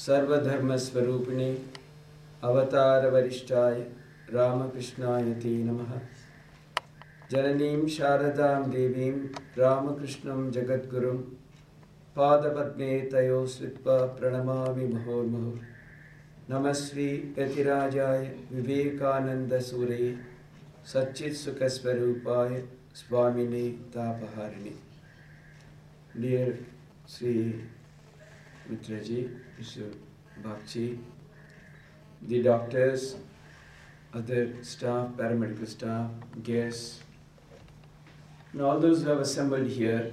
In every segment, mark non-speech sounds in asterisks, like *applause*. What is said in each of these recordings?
सर्वधर्मस्वरूपिणे अवतारवरिष्ठाय रामकृष्णाय ते नमः। जननीं शारदां देवीं रामकृष्णं जगद्गुरुं पादपद्मे तयो श्रुत्वा प्रणमामि मुहुर्मुहुः। नमः श्री यतिराजाय विवेकानन्दसूरये सच्चित्सुखस्वरूपाय स्वामिने तापहारिणे। Dear Sri Mitraji, Mr. The doctors, other staff, paramedical staff, guests, and all those who have assembled here,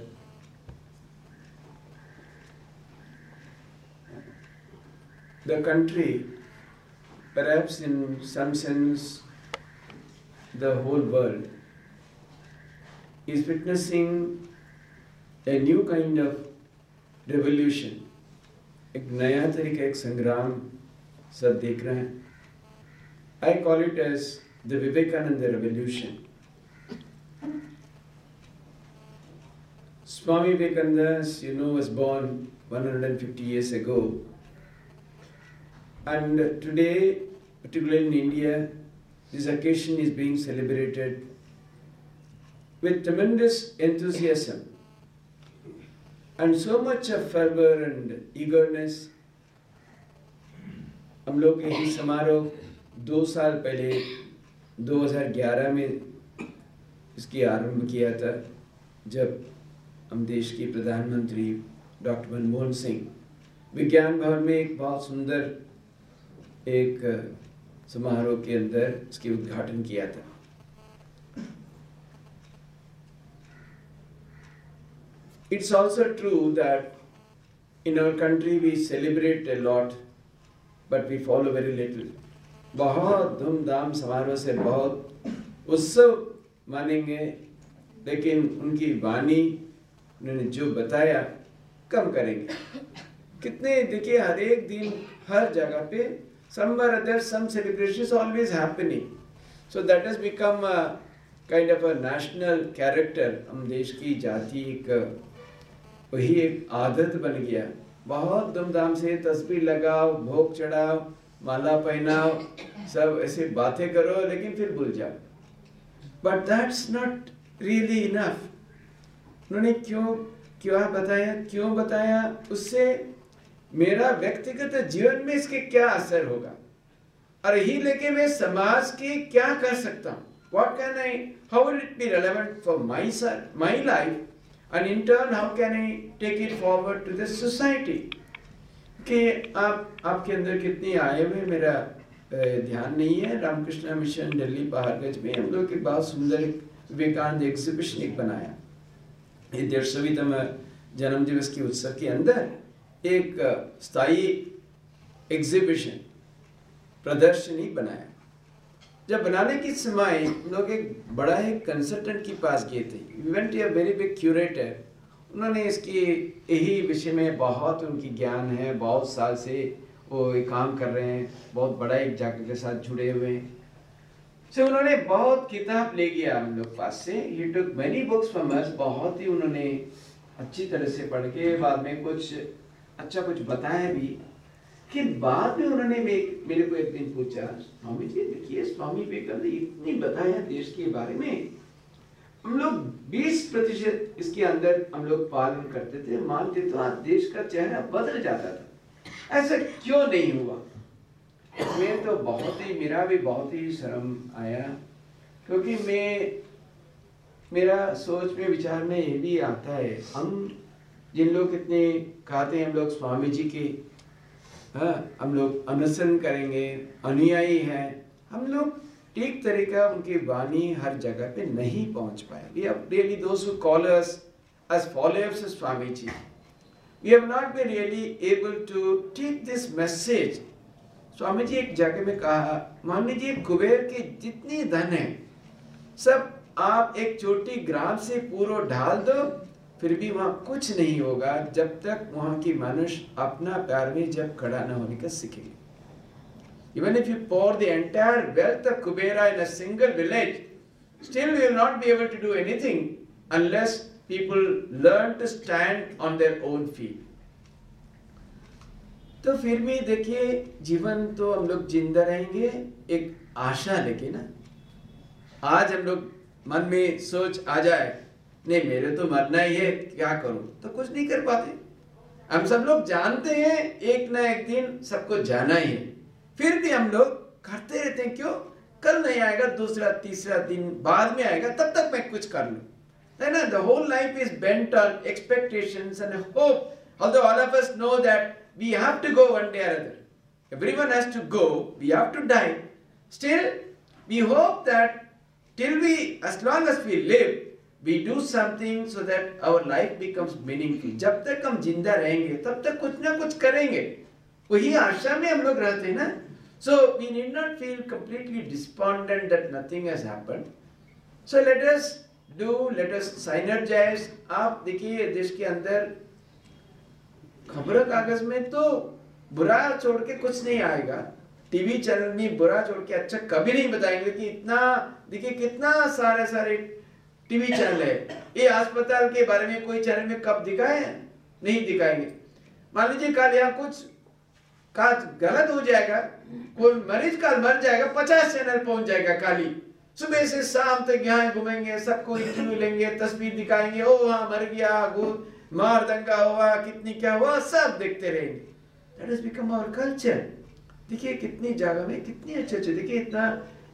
the country, perhaps in some sense, the whole world, is witnessing a new kind of revolution. एक नया तरीका एक संग्राम सब देख रहे हैं I call it as the Vivekananda revolution Swami Vivekananda, as you know, was born 150 years ago. And today, particularly in India, this occasion is being celebrated with tremendous enthusiasm and so much of fervor and eagerness. हम लोग यही समारोह दो साल पहले 2011 में इसकी आरंभ किया था, जब हम देश के प्रधानमंत्री डॉक्टर मनमोहन सिंह विज्ञान भवन में एक बहुत सुंदर एक समारोह के अंदर इसके उद्घाटन किया था It's also true that in our country we celebrate a lot, but we follow very little. बहुत धूमधाम समारोह से बहुत उत्सव मानेंगे लेकिन उनकी वाणी उन्होंने जो बताया कम करेंगे कितने देखिए हर एक दिन हर जगह पे somewhere or other some celebration is always happening so that has become a kind of a national character हम देश की जाति एक वही एक आदत बन गया। बहुत धूमधाम से तस्वीर लगाओ भोग चढ़ाओ माला पहनाओ सब ऐसे बातें करो लेकिन फिर भूल जाओ। But that's not really enough उन्होंने क्यों क्यों बताया क्यों बताया? उससे मेरा व्यक्तिगत जीवन में इसके क्या असर होगा? और यही लेके मैं समाज के क्या कर सकता हूँ? What can I, how it be be for my my, my life? And in turn, how can I take it forward to the society? कि आप, आपके अंदर कितनी आए हुए मेरा ध्यान नहीं है। रामकृष्ण मिशन दिल्ली पहाड़गंज में हम लोग एक बहुत सुंदर विवेकानंद एग्जीबिशन एक बनाया। ये डेढ़सवीतम जन्म के उत्सव के अंदर एक स्थायी एग्जीबिशन प्रदर्शनी बनाया। जब बनाने की समय हम लोग एक बड़ा ही कंसल्टेंट के पास गए थे। इवेंट या वेरी बिग क्यूरेटर उन्होंने इसकी यही विषय में बहुत उनकी ज्ञान है बहुत साल से वो ये काम कर रहे हैं बहुत बड़ा एक जाकर के साथ जुड़े हुए हैं। So, उन्होंने बहुत किताब ले गया हम लोग पास से। He took many books from us बहुत ही उन्होंने अच्छी तरह से पढ़ के बाद में कुछ अच्छा कुछ बताया भी। कि बाद में उन्होंने मेरे को एक दिन पूछा, स्वामी जी, देखिए, स्वामी विवेकानंद इतनी बताया देश के बारे में। हम लोग 20 प्रतिशत इसके अंदर हम लोग पालन करते थे। मानते तो आज देश का चेहरा बदल जाता था। ऐसा क्यों नहीं हुआ? मैं तो बहुत ही, मेरा भी बहुत ही शर्म आया, क्योंकि मैं, मेरा सोच में, विचार में ये भी आता है। हम जिन लोग इतने कहते हैं, हम लोग स्वामी जी के हाँ हम लोग अनुसरण करेंगे, अनुयायी हैं। हम लोग ठीक तरीका उनकी वाणी हर जगह पे नहीं पहुँच पाए। We have really those who call us as followers of Swami ji we have not been really able to take this message. Swami ji एक जगह में कहा मान लीजिए कुबेर के जितनी धन है, सब आप एक छोटी ग्राम से पूरा ढाल दो फिर भी वहाँ कुछ नहीं होगा जब तक वहाँ की मनुष्य अपना पैर में जब खड़ा न होने का सीखेंगे Even if you pour the entire wealth of Kubera in a single village, still you will not be able to do anything unless people learn to stand on their own feet. तो फिर भी देखिए जीवन तो हम लोग ज़िंदा रहेंगे एक आशा लेके ना आज हम लोग मन में सोच आ जाए नहीं, मेरे तो मरना ही है, क्या करूँ? तो कुछ नहीं कर पाते। हम सब लोग जानते हैं, एक ना एक दिन सबको जाना ही है। फिर भी हम लोग करते रहते हैं, क्यों? कल नहीं आएगा, दूसरा, तीसरा दिन बाद में आएगा, तब तक मैं कुछ कर लू। है ना? The whole life is bent on expectations and hope although all of us know that we have to go one day or other. Everyone has to go, we have to die. Still, we hope that till we, as long as we we do something so that our life becomes meaningful जब तक हम ज़िंदा रहेंगे तब तक कुछ ना कुछ करेंगे वही आशा में हम लोग रहते हैं ना So we need not feel completely despondent that nothing has happened. So let us do, let us synergize. आप देखिए देश के अंदर खबर कागज़ में तो बुरा छोड़ के कुछ नहीं आएगा टीवी चैनल में बुरा छोड़ के अच्छा कभी नहीं बताएँगे कि इतना देखिए कितना सारे सारे टीवी चैनल है। ये अस्पताल के बारे में कोई चैनल में कब दिखाए नहीं दिखाएँगे। मान लीजिए कल यहाँ कुछ का गलत हो जाएगा, कोई मरीज़ का मर जाएगा, पचास चैनल पहुँच जाएगा काली सुबह से शाम तक यहाँ घूमेंगे, सबको इंटरव्यू लेंगे, तस्वीर दिखाएँगे, ओ, वहाँ मर गया मार दंगा हुआ, कितनी क्या हुआ, सब देखते रहेंगे। कल्चर देखिए कितनी जगह में कितनी अच्छे अच्छे देखिए इतना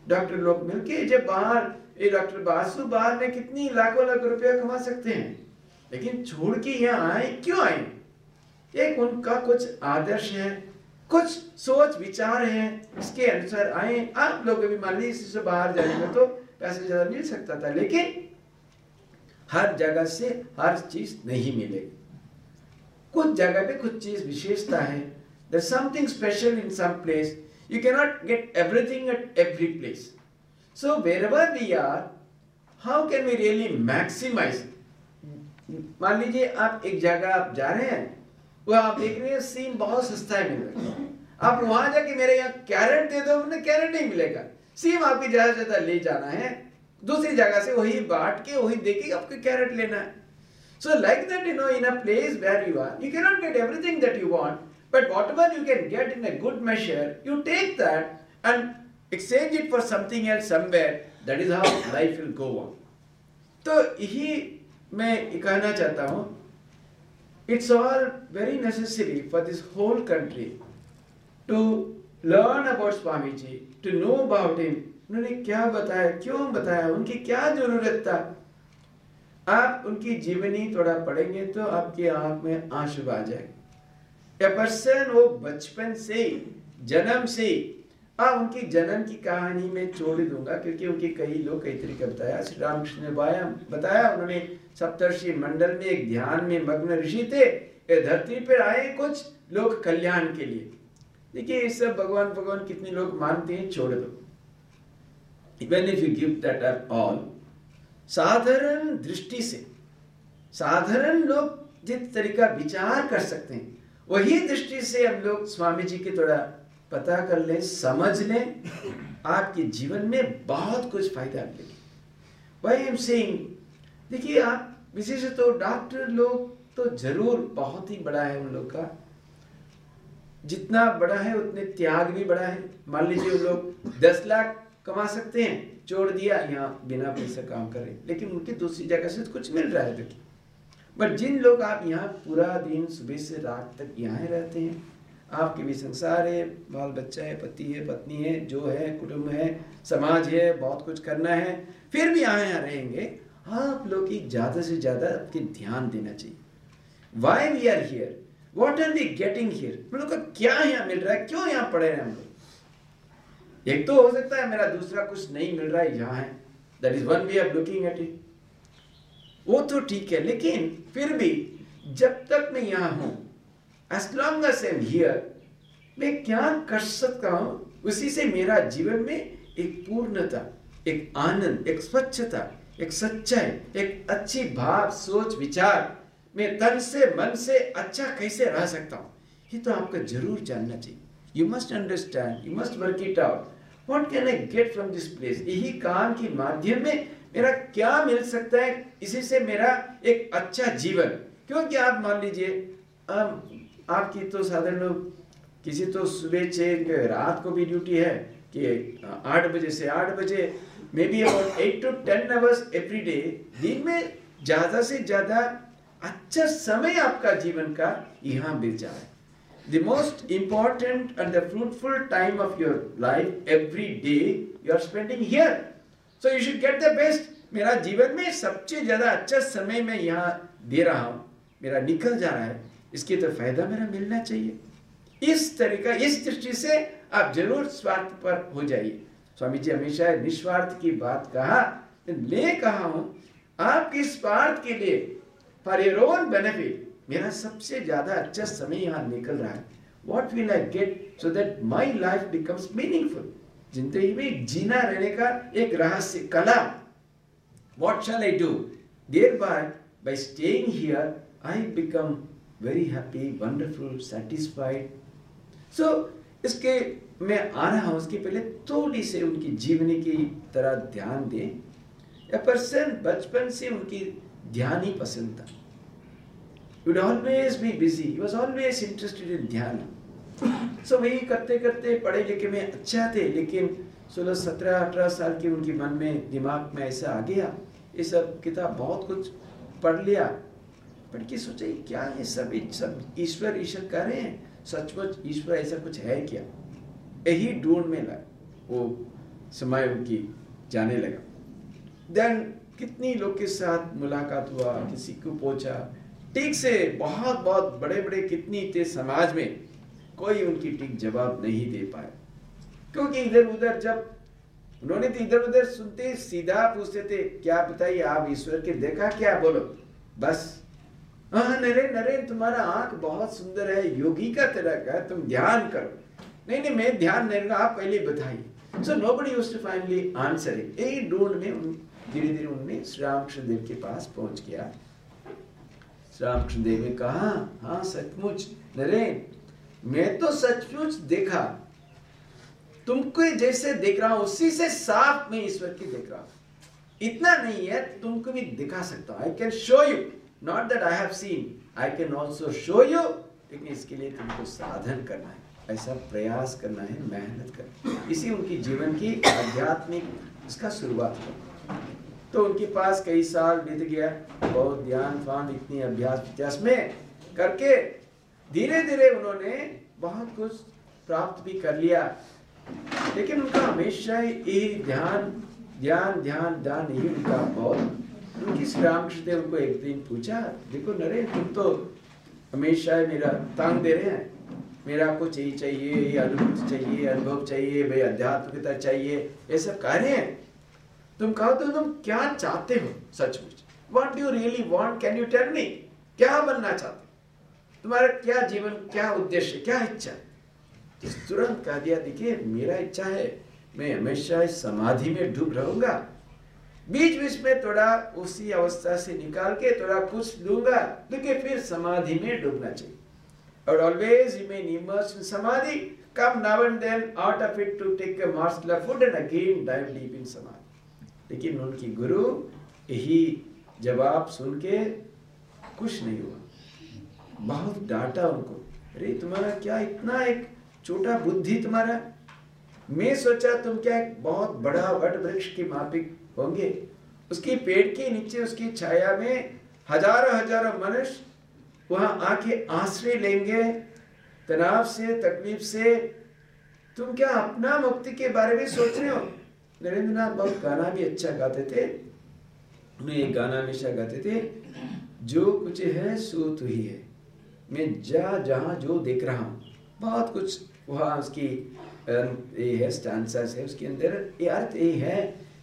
डॉक्टर लोग मिलके जब बाहर ये डॉक्टर बासु बाहर में कितनी लाखों लाख रुपया कमा सकते हैं? लेकिन छोड़ के यहाँ आए, क्यों आए? एक उनका कुछ आदर्श है, कुछ सोच विचार है, इसके अनुसार आए। आप लोग भी मान लीजिए से बाहर जाएँगे तो पैसे ज़्यादा मिल सकता था, लेकिन हर जगह से हर चीज़ नहीं मिलेगी कुछ जगह पे कुछ चीज़ विशेषता है। There's something special in some place. You cannot get everything at every so wherever we are, how can we really maximize? मान लीजिए आप एक जगह आप जा रहे हैं वो आप देख रहे हैं सीन बहुत सस्ता है मिलेगा आप वहाँ जाके मेरे यहाँ कैरेट दे दो कैरेट नहीं मिलेगा। सीम आपकी ज़्यादा ज़्यादा तो ले जाना है। दूसरी जगह से वही बांट के, वही देखे आपके कैरेट लेना है। So like that you know in a place where you are you cannot get everything that you want but what you can get in a good measure you take that and exchange it for something else somewhere. That is how life will go on. तो यही मैं कहना चाहता हूँ it's all very necessary for this whole country to learn about Swami Ji, to know about him. उन्होंने क्या बताया क्यों बताया उनकी क्या ज़रूरत था आप उनकी जीवनी थोड़ा पढ़ेंगे तो आपकी आँख में आँसू आ जाएगा पर्सन वो बचपन से जन्म से हाँ उनकी जन्म की कहानी में छोड़ दूँगा, क्योंकि उनके कई लोग, कई तरीके बताया। श्री रामकृष्ण ने बाया, बताया, उन्होंने सप्तर्षि मंडल में एक ध्यान में मग्न ऋषि थे, ये धरती पर आए कुछ लोग कल्याण के लिए। देखिए, ये सब भगवान भगवान कितने लोग मानते हैं, छोड़ दो। Even if you give that up all साधारण दृष्टि से, साधारण लोग जिस तरीका विचार कर सकते हैं, वही दृष्टि से हम लोग स्वामी जी के थोड़ा पता कर लें, समझ लें, आपके जीवन में बहुत कुछ फ़ायदा मिलेगी। वाई एम सेइंग देखिए आप विशेष तो डॉक्टर लोग तो ज़रूर बहुत ही बड़ा है उन लोग का। जितना बड़ा है, उतने त्याग भी बड़ा है। मान लीजिए उन लोग दस लाख कमा सकते हैं, छोड़ दिया, यहाँ बिना पैसे काम करे लेकिन उनकी दूसरी जगह से कुछ मिल रहा है। देखिए बट जिन लोग आप यहाँ पूरा दिन सुबह से रात तक यहाँ रहते हैं आपके भी संसार है, बाल बच्चा है, पति है, पत्नी है, जो है, कुटुंब है, समाज है, बहुत कुछ करना है, फिर भी यहाँ यहाँ रहेंगे, आप लोग की ज़्यादा से ज़्यादा आपके ध्यान देना चाहिए। Why we are here what are we getting here हम लोग का क्या यहाँ मिल रहा है? क्यों यहाँ पढ़े हैं हम लोग? एक तो हो सकता है मेरा दूसरा कुछ नहीं मिल रहा है, यहाँ है। That is one way of looking at it वो तो ठीक है, लेकिन फिर भी जब तक मैं यहाँ हूँ as long as am here मैं क्या कर सकता हूँ? उसी से मेरा जीवन में एक पूर्णता, एक आनंद, एक स्वच्छता, एक सच्चाई, एक अच्छी भाव, सोच, विचार मैं तन से, मन से अच्छा कैसे रह सकता हूँ? ये तो आपको ज़रूर जानना चाहिए। You must understand you must work it out what can I get from this place यही काम के माध्यम में मेरा क्या मिल सकता है? इसी से मेरा एक अच्छा जीवन। क्योंकि आप मान लीजिए आपकी तो साधारण लोग किसी तो सुबह छः रात को भी ड्यूटी है कि आठ बजे से आठ बजे may be about eight to ten hours every day दिन में ज़्यादा से ज़्यादा अच्छा समय आपका जीवन का यहाँ बीत जाए the most important and the fruitful time of your life every day you are spending here. So you should get the best. मेरा जीवन में सबसे ज़्यादा अच्छा समय मैं यहाँ दे रहा हूँ मेरा निकल जा रहा है इसके तो फ़ायदा मेरा मिलना चाहिए। इस तरीका, इस दृष्टि से आप ज़रूर स्वार्थ पर हो जाइए। स्वामी जी हमेशा निस्वार्थ की बात कहा ले कहा हूँ आपके स्वार्थ के लिए फॉर योर ओन बेनिफिट मेरा सबसे ज़्यादा अच्छा समय यहाँ निकल रहा है। What will I get so that my life becomes meaningful ज़िंदगी में जीना रहने का एक रहस्य, कला what shall I do there by by staying here I become very happy wonderful satisfied so इसके, मैं आ रहा हूँ उसके पहले थोड़ी से उनकी जीवनी की तरह ध्यान दें। पर्सन बचपन से उनकी ध्यान ही पसंद था। Would always be busy. He was always interested in ध्यान। So, वही करते करते पढ़े लिखे में अच्छा थे, लेकिन सोलह, सत्रह, अठारह साल के उनके मन में, दिमाग में ऐसा आ गया, ये सब किताब बहुत कुछ पढ़ लिया पढ़ के सोचा ये क्या ये सब सब ईश्वर ईश्वर कर रहे हैं? सचमुच ईश्वर ऐसा कुछ है क्या? यही ढूंढ में लगा वो समय उनकी जाने लगा। देन कितनी लोग के साथ मुलाकात हुआ, किसी को पूछा, ठीक से बहुत बहुत बड़े बड़े कितनी थे समाज में, कोई उनकी ठीक जवाब नहीं दे पाए। क्योंकि इधर उधर जब उन्होंने तो इधर उधर सुनते, सीधा पूछते थे, क्या बताइए आप ईश्वर के देखा क्या? बोलो, बस हाँ नरेन नरेन, तुम्हारा आँख बहुत सुंदर है, योगी का तरह का तुम ध्यान करो। नहीं नहीं, मैं ध्यान नहीं आप पहले बताइए। So nobody use to finally answer यही ढूंढ में धीरे धीरे उन्होंने श्री रामकृष्ण देव के पास पहुँच गया। श्री रामकृष्ण देव ने कहा हाँ सचमुच, नरेन, मैं तो सचमुच देखा। तुमको जैसे देख रहा हूँ, उसी से साफ़ मैं ईश्वर की देख रहा हूँ। इतना नहीं है, तुमको भी दिखा सकता हूँ। I can show you not that I have seen I can also show you लेकिन इसके लिए तुमको साधन करना है, ऐसा प्रयास करना है, मेहनत करना इसी उनकी जीवन की आध्यात्मिक इसका शुरुआत हो। तो उनके पास कई साल बीत गया, बहुत ध्यान फान इतनी अभ्यास अभ्यास में करके धीरे धीरे उन्होंने बहुत कुछ प्राप्त भी कर लिया। लेकिन उनका हमेशा ही ध्यान ध्यान ध्यान ध्यान ही उनका बहुत श्री रामकृष्ण देव को एक दिन पूछा, देखो नरेश तुम तो हमेशा मेरा, तांग दे रहे हैं। मेरा कुछ यही चाहिए, ये अनुभूति चाहिए, अनुभव चाहिए भाई अध्यात्मिकता चाहिए, ये सब कार्य है। तुम कहो तो तुम क्या चाहते हो? सचमुच। What do really want can you tell me क्या बनना चाहते तुम्हारा क्या जीवन, क्या उद्देश्य, क्या इच्छा तुरंत कह दिया, देखिए, मेरा इच्छा है, मैं हमेशा इस समाधि में डूब रहूँगा। बीच बीच में थोड़ा उसी अवस्था से निकाल के थोड़ा कुछ लूँगा लेकिन फिर समाधि में डूबना चाहिए। और always remain immersed in samadhi. Come now and then out of it to take a morsel food and again dive deep in samadhi. लेकिन उनकी गुरु यही जवाब सुन के कुछ नहीं हुआ। बहुत डांटा उनको। अरे, तुम्हारा क्या इतना एक छोटा बुद्धि तुम्हारा? मैं सोचा तुम क्या एक बहुत बड़ा वट वृक्ष की मापिक होंगे। उसकी पेड़ के नीचे, उसकी छाया में हज़ारों हज़ारों मनुष्य वहाँ आके आश्रय लेंगे। तनाव से, तकलीफ़ से। तुम क्या अपना मुक्ति के बारे में सोच रहे हो? नरेंद्र नाथ बहुत गाना भी अच्छा गाते थे। उन्हें एक गाना हमेशा गाते थे, जो कुछ है, सो तो ही है। मैं जा, जहाँ, जो देख रहा हूँ। बहुत कुछ वहाँ उसकी ये है स्टांसस है उसके अंदर। ये अर्थ ये है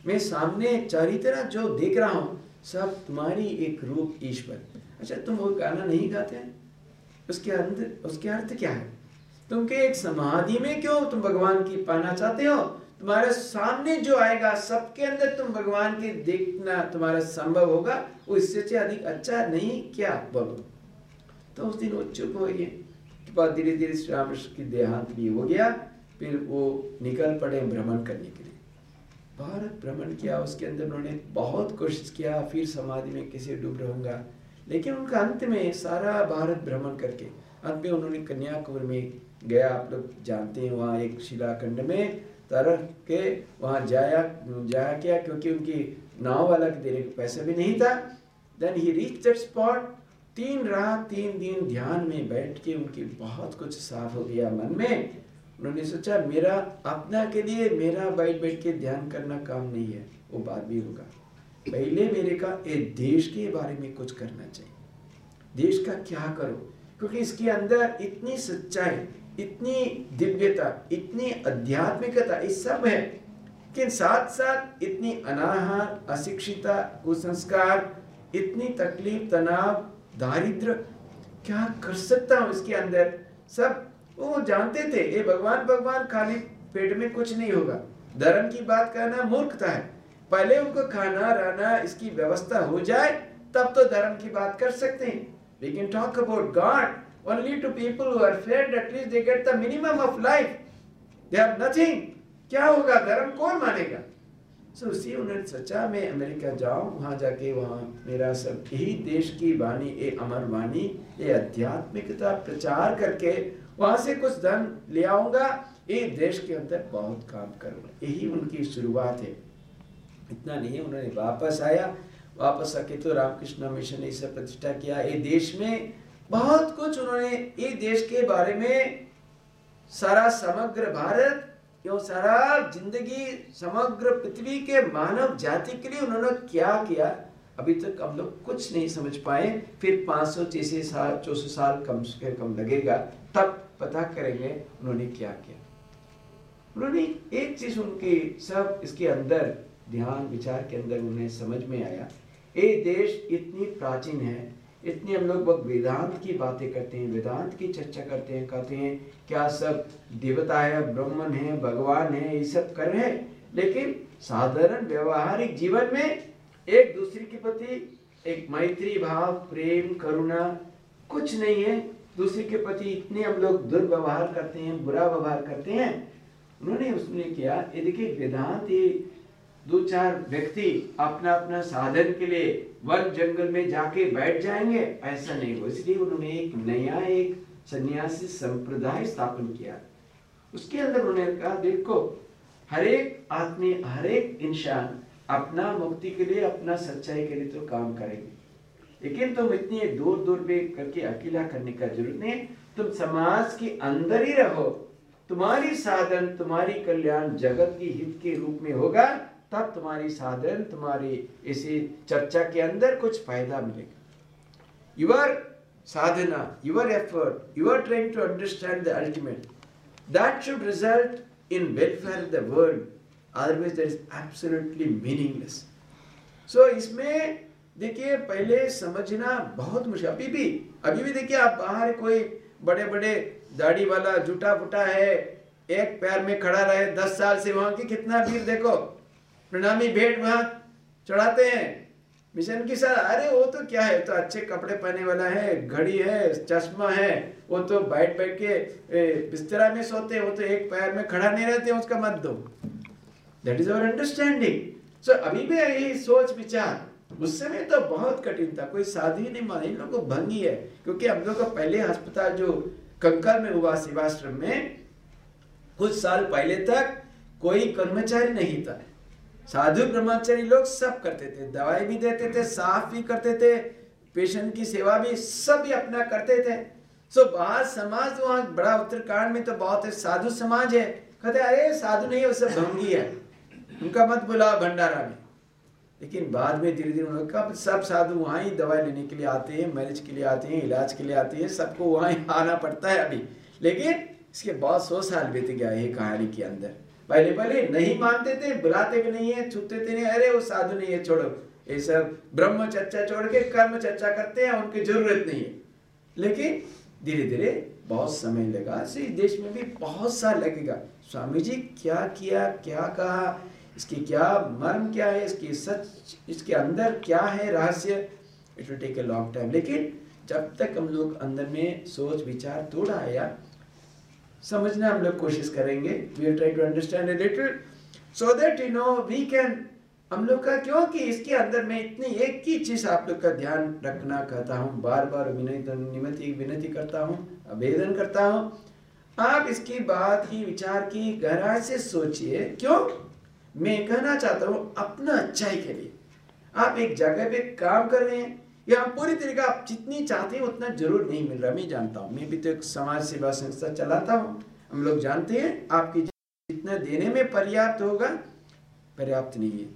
मैं सामने चारी तरह जो देख रहा हूँ सब तुम्हारी एक रूप ईश्वर। अच्छा तुम वो गाना नहीं गाते हैं? उसके अंदर उसके अर्थ क्या है? तुम के एक समाधि में क्यों तुम भगवान की पाना चाहते हो? तुम्हारे सामने जो आएगा, सबके अंदर तुम भगवान के देखना तुम्हारा संभव होगा, वो इससे अधिक अच्छा नहीं, क्या बोलो? तो उस दिन वो चुप हो गए। बाद धीरे धीरे श्री रामकृष्ण की देहांत भी हो गया, फिर वो निकल पड़े भ्रमण करने के भारत भ्रमण किया, उसके अंदर उन्होंने बहुत कोशिश किया, फिर समाधि में कैसे डूब रहूँगा। लेकिन उनका अंत में सारा भारत भ्रमण करके, अंत में उन्होंने कन्याकुमारी में गया। आप लोग जानते हैं, वहाँ एक शिलाखंड में तरह के वहाँ जाया जाया किया, क्योंकि उनकी नाव वाला के देने का पैसा भी नहीं था। Then he reach that spot तीन रात, तीन दिन ध्यान में बैठ के उनकी बहुत कुछ साफ़ हो गया मन में। उन्होंने सोचा, मेरा, अपना के लिए मेरा बैठ बैठ के ध्यान करना काम नहीं है, वो बात भी होगा। पहले मेरे का एक देश के बारे में कुछ करना चाहिए। देश का क्या करो? क्योंकि इसके अंदर इतनी सच्चाई, इतनी दिव्यता, इतनी आध्यात्मिकता इस सब है कि साथ साथ इतनी अनाहार, अशिक्षिता, कुसंस्कार, इतनी तकलीफ़, तनाव दारिद्र क्या कर सकता हूँ इसके अंदर? सब वो जानते थे ये भगवान भगवान खाली पेट में कुछ नहीं होगा। धर्म की बात करना मूर्खता है। पहले उनको खाना रहना इसकी व्यवस्था हो जाए तब तो धर्म की बात कर सकते हैं। We can talk about God only to people who are fed at least they get the minimum of life they have nothing क्या होगा? धर्म कौन मानेगा? सो so, उसी उन्होंने सोचा मैं अमेरिका जाऊँ वहाँ जाके वहाँ मेरा सब यही देश की वाणी ये अमर वाणी ये आध्यात्मिकता प्रचार करके वहाँ से कुछ धन ले आऊँगा ये देश के अंदर बहुत काम करूँगा। यही उनकी शुरुआत है। इतना नहीं, उन्होंने वापस आया। वापस आके तो रामकृष्ण मिशन ने इसे प्रतिष्ठा किया। ये देश में बहुत कुछ उन्होंने, ये देश के बारे में सारा समग्र भारत यो सारा ज़िंदगी, समग्र पृथ्वी के मानव जाति के लिए उन्होंने क्या किया? अभी तक हम लोग कुछ नहीं समझ पाए। फिर 500 छह साल, चौसठ साल कम से कम लगेगा। तब पता करेंगे उन्होंने क्या किया। उन्होंने एक चीज़ उनके सब इसके अंदर, ध्यान, विचार के अंदर उन्हें समझ में आया। ये देश इतनी प्राचीन है, इतनी हम लोग बहुत वेदांत की बातें करते हैं, वेदांत की चर्चा करते हैं, कहते हैं, क्या सब देवता है, ब्राह्मण है, भगवान है, ये सब कर रहे हैं? लेकिन साधारण व्यवहारिक जीवन में एक दूसरे के प्रति एक मैत्री भाव, प्रेम, करुणा कुछ नहीं है। दूसरे के प्रति इतने हम लोग दुर्व्यवहार करते हैं, बुरा व्यवहार करते हैं। उन्होंने उसमें किया, ये देखिए, वेदांत ये दो चार व्यक्ति अपना अपना साधन के लिए वन जंगल में जाके बैठ जाएँगे। ऐसा नहीं हो इसलिए उन्होंने एक नया, एक सन्यासी संप्रदाय स्थापन किया। उसके अंदर उन्होंने कहा, देखो हर एक आदमी हर एक इंसान अपना मुक्ति के लिए, अपना सच्चाई के लिए तो काम करेंगे। लेकिन तुम इतनी दूर दूर पे करके अकेला करने का ज़रूरत नहीं तुम समाज के अंदर ही रहो। तुम्हारी साधन, तुम्हारी कल्याण जगत की हित के रूप में होगा, तब तुम्हारी साधन, तुम्हारी इसी चर्चा के अंदर कुछ फ़ायदा मिलेगा। Your sadhana your effort you are trying to understand the ultimate that should result in welfare the world otherwise that is absolutely meaningless so इसमें देखिए, पहले समझना बहुत मुश्किल। अभी भी अभी भी देखिए, आप बाहर कोई बड़े बड़े दाढ़ी वाला जूटा फुटा है, एक पैर में खड़ा रहे, दस साल से वहाँ की कितना भीड़ देखो। प्रणामी भेंट वहाँ चढ़ाते हैं। मिशन की सर, अरे वो तो क्या है तो अच्छे कपड़े पहने वाला है, घड़ी है, चश्मा है, वो तो बैठ बैठ के बिस्तरा में सोते हैं, वो तो एक पैर में खड़ा नहीं रहते, उसका मत दो। That is our understanding so अभी भी यही सोच विचार उस समय तो बहुत कठिन था, कोई साधु नहीं माने इन लोगों को भंगी है क्योंकि हम लोग का पहले अस्पताल जो कंकर में हुआ सेवाश्रम में, कुछ साल पहले तक कोई कर्मचारी नहीं था। साधु, ब्रह्मचारी लोग सब करते थे, दवाई भी देते थे, साफ़ भी करते थे, पेशेंट की सेवा भी सब भी अपना करते थे। सो बाहर समाज, वहाँ बड़ा उत्तराखंड में तो बहुत है, साधु समाज है। कहते अरे, साधु नहीं वो सब भंगी है। उनका मत बुलाओ, भंडारा में। लेकिन बाद में धीरे धीरे उन्होंने कहा सब साधु वहाँ ही दवाई लेने के लिए आते हैं, मैरिज के लिए आते हैं, इलाज के लिए आते हैं, सबको वहाँ ही आना पड़ता है अभी। लेकिन इसके बहुत सौ साल बीत गया ये कहानी के अंदर। पहले पहले नहीं मानते थे, बुलाते भी नहीं है, छूते थे नहीं, अरे, वो साधु नहीं है, छोड़ो। ये सब ब्रह्म चर्चा छोड़ के कर्म चर्चा करते हैं, उनकी ज़रूरत नहीं है। लेकिन धीरे धीरे बहुत समय लगा, इस देश में भी बहुत साल लगेगा। स्वामी जी, क्या किया, क्या कहा? इसकी क्या मर्म क्या है, इसकी सच, इसके अंदर क्या है रहस्य? It will take a long time लेकिन जब तक हम लोग अंदर में सोच, विचार थोड़ा आया, समझने हम लोग कोशिश करेंगे। We try to understand a little so that you know we can हम लोग का, क्योंकि इसके अंदर में इतनी एक ही चीज़ आप लोग का ध्यान रखना कहता हूँ। बार बार विनती विनती करता हूँ आवेदन करता हूँ। आप इसकी बात की विचार की गहराई से सोचिए। क्यों? मैं कहना चाहता हूँ अपना अच्छाई के लिए। आप एक जगह पे काम कर रहे हैं, या पूरी तरीका आप जितनी चाहते हैं उतना ज़रूर नहीं मिल रहा। मैं जानता हूँ, मैं भी तो एक समाज सेवा संस्था चलाता हूँ। हम लोग जानते हैं, आपकी जितना देने में पर्याप्त होगा, पर्याप्त नहीं है।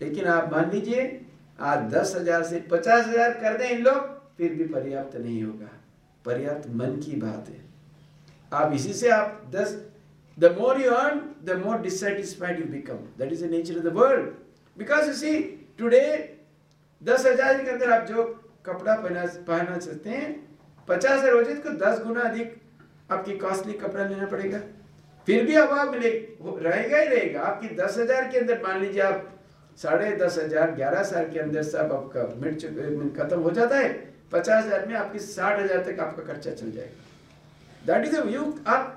लेकिन आप मान लीजिए, आज दस हज़ार से पचास हज़ार कर दें इन लोग, फिर भी पर्याप्त नहीं होगा। पर्याप्त मन की बात है। आप इसी से आप दस the more you earn the more dissatisfied you become that is the nature of the world because you see today दस हज़ार के अंदर आप जो कपड़ा पहना पहना सकते हैं, पचास हज़ार हो जाए तो दस गुना अधिक आपकी कॉस्टली कपड़ा लेना पड़ेगा। फिर भी अभाव मिले रहेगा ही रहेगा। आपकी दस हज़ार के अंदर, मान लीजिए आप साढ़े दस हज़ार, ग्यारह साल के अंदर सब आपका मिर्च खत्म हो जाता है, पचास हज़ार में आपकी साठ हज़ार तक आपका खर्चा चल जाएगा। दैट इज़ यू आप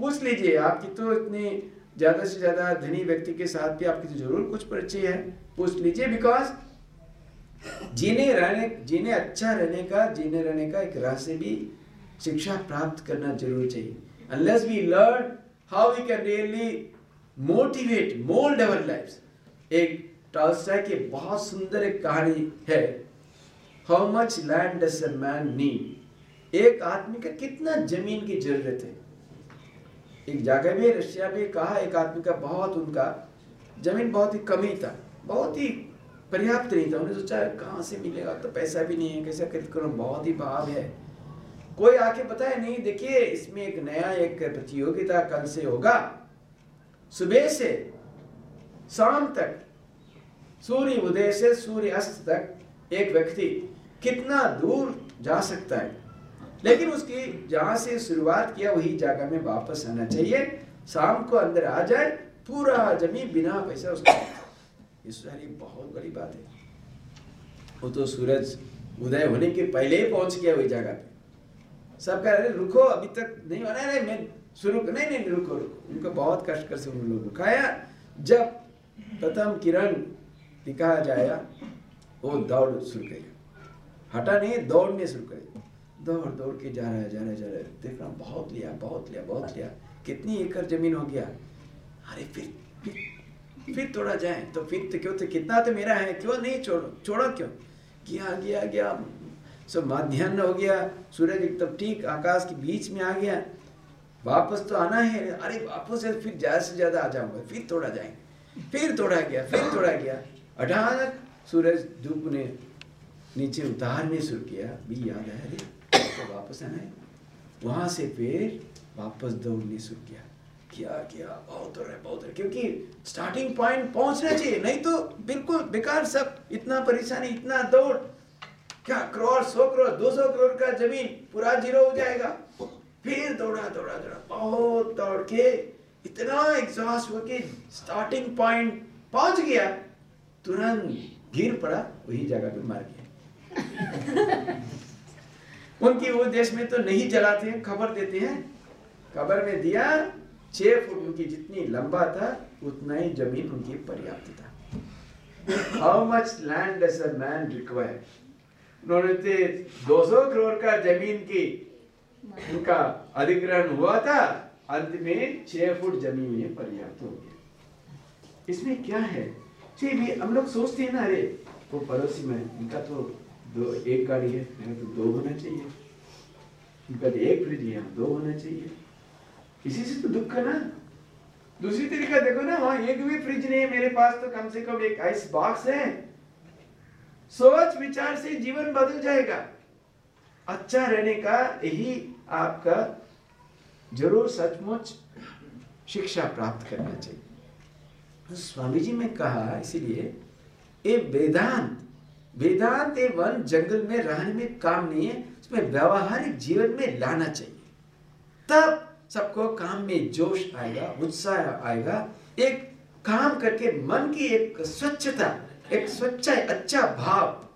पूछ लीजिए, आपकी तो इतनी ज़्यादा से ज़्यादा धनी व्यक्ति के साथ भी आपकी तो ज़रूर कुछ परिचय है। पूछ लीजिए बिकॉज़ जीने रहने, जीने अच्छा रहने का, जीने रहने का एक रहस्य भी शिक्षा प्राप्त करना ज़रूर चाहिए। Unless we learn how we can really motivate, mold our lives एक टॉल्स्टाय की बहुत सुंदर एक कहानी है। How much land does a man need एक आदमी का कितना ज़मीन की ज़रूरत है? एक जगह में रशिया में कहा, एक आदमी का बहुत उनका, ज़मीन बहुत ही कमी था, बहुत ही पर्याप्त नहीं था। उन्हें सोचा, कहाँ से मिलेगा? तो पैसा भी नहीं है, कैसे खरीद करो? बहुत ही भाव है। कोई आके बताया, नहीं, देखिए, इसमें एक नया एक प्रतियोगिता कल से होगा। सुबह से शाम तक, सूर्य उदय से सूर्य अस्त तक एक व्यक्ति कितना दूर जा सकता है? लेकिन उसकी जहाँ से शुरुआत किया, वही जगह में वापस आना चाहिए। शाम को अंदर आ जाए, पूरा ज़मीन बिना पैसा उसको। बहुत बड़ी बात है। वो तो सूरज उदय होने के पहले ही पहुँच गया वही जगह पे। सब कह रहे, रुको, अभी तक नहीं होना है मैं शुरू नहीं नहीं, रुको रुको। उनको बहुत कष्ट कर से उन लोग रुकाया जब प्रथम किरण दिखाया जाया, वो दौड़ शुरू कर। हटा नहीं, दौड़ने शुरू कर। दौड़ दौड़ के जा रहा है, जा रहा है, जा रहा है। देख रहा बहुत लिया बहुत लिया बहुत लिया। कितनी एकड़ ज़मीन हो गया। अरे फिर फिर फिर थोड़ा जाए। तो फिर तो क्यों तो कितना तो मेरा है। क्यों नहीं छोड़ो छोड़ो क्यों? गया गया गया। सब मध्यान्ह हो गया। सूरज एकदम ठीक, आकाश के बीच में आ गया। वापस तो आना है। अरे वापस है, फिर ज़्यादा से ज़्यादा आ जाऊँगा। फिर थोड़ा जाएँगे फिर थोड़ा गया, फिर थोड़ा गया। अचानक सूरज धूप ने नीचे उतारने शुरू किया। भी याद है, अरे तो वापस है। वहाँ से फिर वापस दौड़ने शुरू किया? क्या क्या? बहुत रहा बहुत रहा क्योंकि स्टार्टिंग पॉइंट पहुँचना चाहिए, नहीं तो बिल्कुल बेकार सब। इतना परेशानी, इतना दौड़। क्या करोड़ सौ करोड़ दो सौ करोड़ का ज़मीन पूरा ज़ीरो हो जाएगा। फिर दौड़ा दौड़ा दौड़ा। बहुत दौड़ के इतना एग्जॉस्ट होके स्टार्टिंग पॉइंट पहुँच गया। तुरंत गिर पड़ा, वही जगह पे मर गया। *laughs* उनकी वो देश में तो नहीं जलाते हैं, खबर देते हैं। खबर में दिया, छह फुट उनकी जितनी लंबा था, उतना ही ज़मीन उनकी पर्याप्त था। How much land does a man require उन्होंने दो सौ करोड़ का ज़मीन की, उनका अधिग्रहण हुआ था। अंत में छह फुट ज़मीन में पर्याप्त हो गया। इसमें क्या है? हम लोग सोचते हैं ना, अरे, वो पड़ोसी में, इनका तो दो, एक गाड़ी है। मेरा तो दो होना चाहिए। इनका तो एक फ्रिज है दो होना चाहिए। इसी से तो दुख है ना। दूसरी तरीका देखो ना, वहाँ एक भी फ्रिज नहीं है, मेरे पास तो कम से कम एक आइस बॉक्स है। सोच, विचार से जीवन बदल जाएगा। अच्छा रहने का यही आपका ज़रूर सचमुच शिक्षा प्राप्त करना चाहिए। तो स्वामी जी ने कहा, इसीलिए ये वेदांत वेदांत वन जंगल में रहने में काम नहीं है, उसमें व्यवहारिक जीवन में लाना चाहिए। तब सबको काम में जोश आएगा, उत्साह आएगा। एक काम करके मन की एक स्वच्छता, एक स्वच्छ अच्छा भाव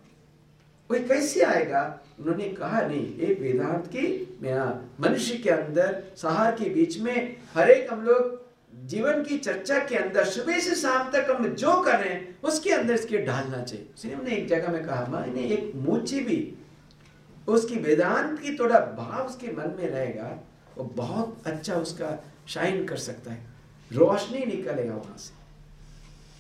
वही कैसे आएगा? उन्होंने कहा, नहीं, ये वेदांत की मनुष्य के अंदर, सहार के बीच में हर एक हम लोग जीवन की चर्चा के अंदर, सुबह से शाम तक हम जो करें, उसके अंदर इसके डालना चाहिए। इसलिए एक जगह में कहा मैंने एक मूची भी, उसकी वेदांत की थोड़ा भाव उसके मन में रहेगा, वो बहुत अच्छा उसका शाइन कर सकता है। रोशनी निकलेगा वहाँ से।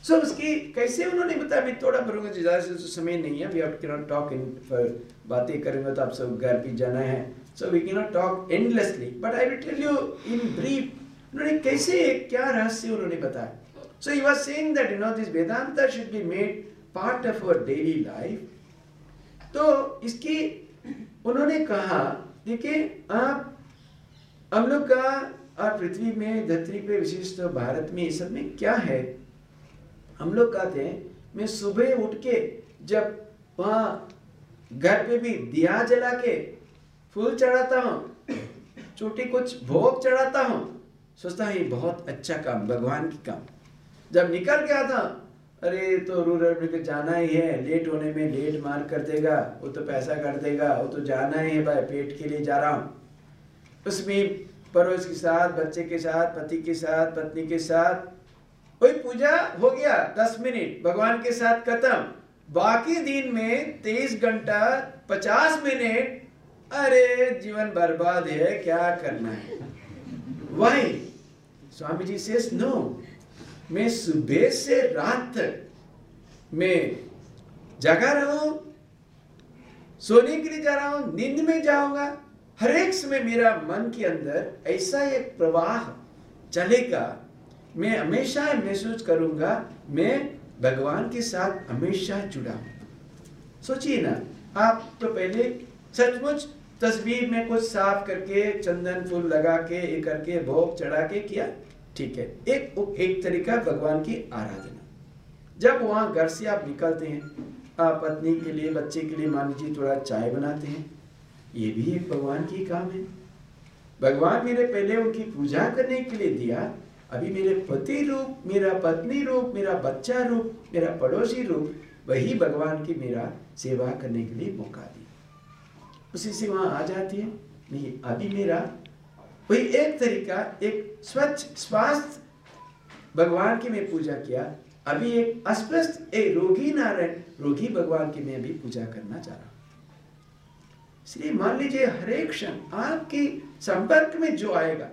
सो उसकी, कैसे उन्होंने बताया, मैं थोड़ा करूँगा ज़्यादा से तो समय नहीं है we have can not talk in for बातें करेंगे तो आप सब घर भी जाना है। So we can not talk endlessly but I will tell you in brief उन्होंने कैसे, क्या रहस्य उन्होंने बताया? So he was saying that you know this Vedanta should be made part of our daily life तो इसकी, उन्होंने कहा, देखिए, आप, हम लोग का, और पृथ्वी में, धरती पे विशेष तो भारत में, इस सब में क्या है? हम लोग कहते हैं, मैं सुबह उठ के, जब वहाँ घर पे भी दिया जला के, फूल चढ़ाता हूँ छोटी कुछ भोग चढ़ाता हूँ सोचता है ये बहुत अच्छा काम, भगवान की काम। जब निकल गया था, अरे तो रूरल में जाना ही है लेट होने में लेट मार कर देगा, वो तो पैसा कर देगा, वो तो जाना ही है भाई, पेट के लिए जा रहा हूँ। उसमें पड़ोस के साथ, बच्चे के साथ, पति के साथ, पत्नी के साथ कोई पूजा हो गया, दस मिनट, भगवान के साथ खत्म। बाकी दिन में तेईस घंटा, पचास मिनट, अरे जीवन बर्बाद है, क्या करना है? वाई स्वामी जी से नो मैं सुबह से रात तक मैं जगा रहा हूँ, सोने के लिए जा रहा हूँ, नींद में जाऊँगा। हर एक समय मेरा मन के अंदर ऐसा एक प्रवाह चलेगा। मैं हमेशा महसूस करूँगा, मैं भगवान के साथ हमेशा जुड़ा हूँ। सोचिए ना, आप तो पहले सचमुच तस्वीर में कुछ साफ़ करके, चंदन फूल लगा के, ये करके, भोग चढ़ा के किया। ठीक है, एक एक तरीका भगवान की आराधना। जब वहाँ घर से आप निकलते हैं, आप पत्नी के लिए, बच्चे के लिए, मान लीजिए थोड़ा चाय बनाते हैं, ये भी एक भगवान की काम है। भगवान मेरे पहले उनकी पूजा करने के लिए दिया, अभी मेरे पति रूप, मेरा पत्नी रूप, मेरा बच्चा रूप, मेरा पड़ोसी रूप, वही भगवान की मेरा सेवा करने के लिए मौका दिया। उसी से वहाँ आ जाती है। नहीं, अभी मेरा वही एक तरीका, एक स्वच्छ स्वास्थ्य भगवान की मैं पूजा किया। अभी एक अस्वस्थ, एक रोगी नारायण, रोगी भगवान की मैं अभी पूजा करना चाह रहा इसलिए मान लीजिए, हरेक क्षण आपके संपर्क में जो आएगा,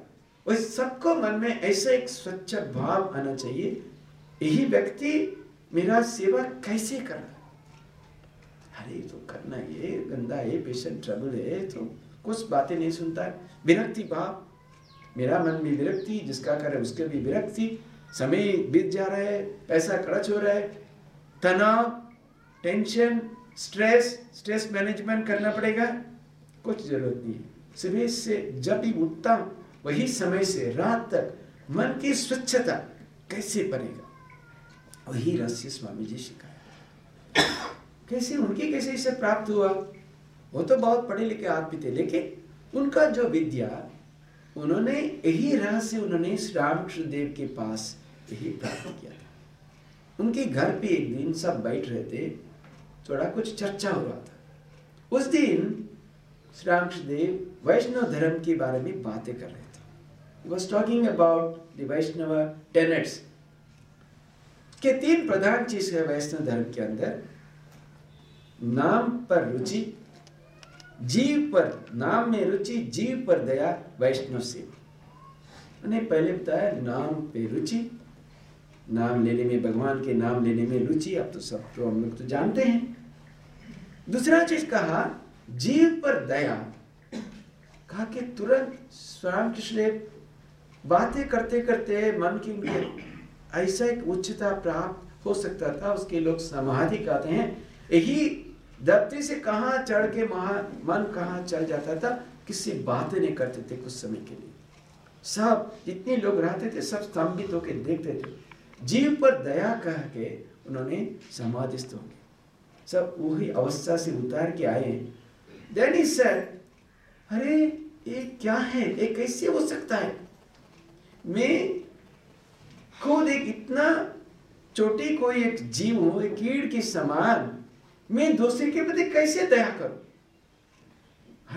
वह सबको मन में ऐसा एक स्वच्छ भाव आना चाहिए, यही व्यक्ति मेरा सेवा कैसे कर रहा अरे तो करना ये, गंदा है पेशेंट ट्रबल है तो कुछ बातें नहीं सुनता है। विरक्ति भाव मेरा मन में विरक्ति, जिसका करे उसके भी विरक्ति। समय बीत जा रहा है, पैसा खर्च हो रहा है। तनाव टेंशन स्ट्रेस स्ट्रेस मैनेजमेंट करना पड़ेगा। कुछ ज़रूरत नहीं है। सुबह से जब भी उठता हूँ, वही समय से रात तक मन की स्वच्छता कैसे बनेगा? वही रहस्य स्वामी जी सिखाया कैसे, उनके कैसे इसे प्राप्त हुआ? वो तो बहुत पढ़े लिखे आदमी थे, लेकिन उनका जो विद्या, उन्होंने यही रहस्य उन्होंने श्री रामकृष्ण देव के पास यही प्राप्त किया था। उनके घर पे एक दिन सब बैठ रहे थे, थोड़ा कुछ चर्चा हो रहा था। उस दिन श्री रामकृष्ण देव वैष्णव धर्म के बारे में बातें कर रहे थे। Was talking about the Vaishnava tenets. के तीन प्रधान चीज़ है वैष्णव धर्म के अंदर। नाम पर रुचि, जीव पर, नाम में रुचि, जीव पर दया वैष्णव सेवा उन्हें पहले बताया, नाम पे रुचि, नाम लेने में, भगवान के नाम लेने में रुचि, अब तो सब तो हम लोग तो जानते हैं। दूसरा चीज़ कहा, जीव पर दया। कहा कि तुरंत स्वयं कृष्ण बातें करते करते मन की ऐसा एक उच्चता प्राप्त हो सकता था, उसके लोग समाधि कहते हैं। यही धरती से कहा चढ़ के महा, मन कहा चल जाता था किसी बातें नहीं करते थे कुछ समय के लिए। सब, जितने लोग रहते थे, सब स्तंभित होकर देखते थे। जीव पर दया कह के उन्होंने समाधिस्थ हो गए। सब वही अवस्था से उतार के आए देन ही सर, अरे, ये क्या है? ये कैसे हो सकता है? मैं खुद एक इतना छोटी कोई एक जीव हूँ, एक कीड़ के समान। मैं दूसरे के प्रति कैसे दया करूँ?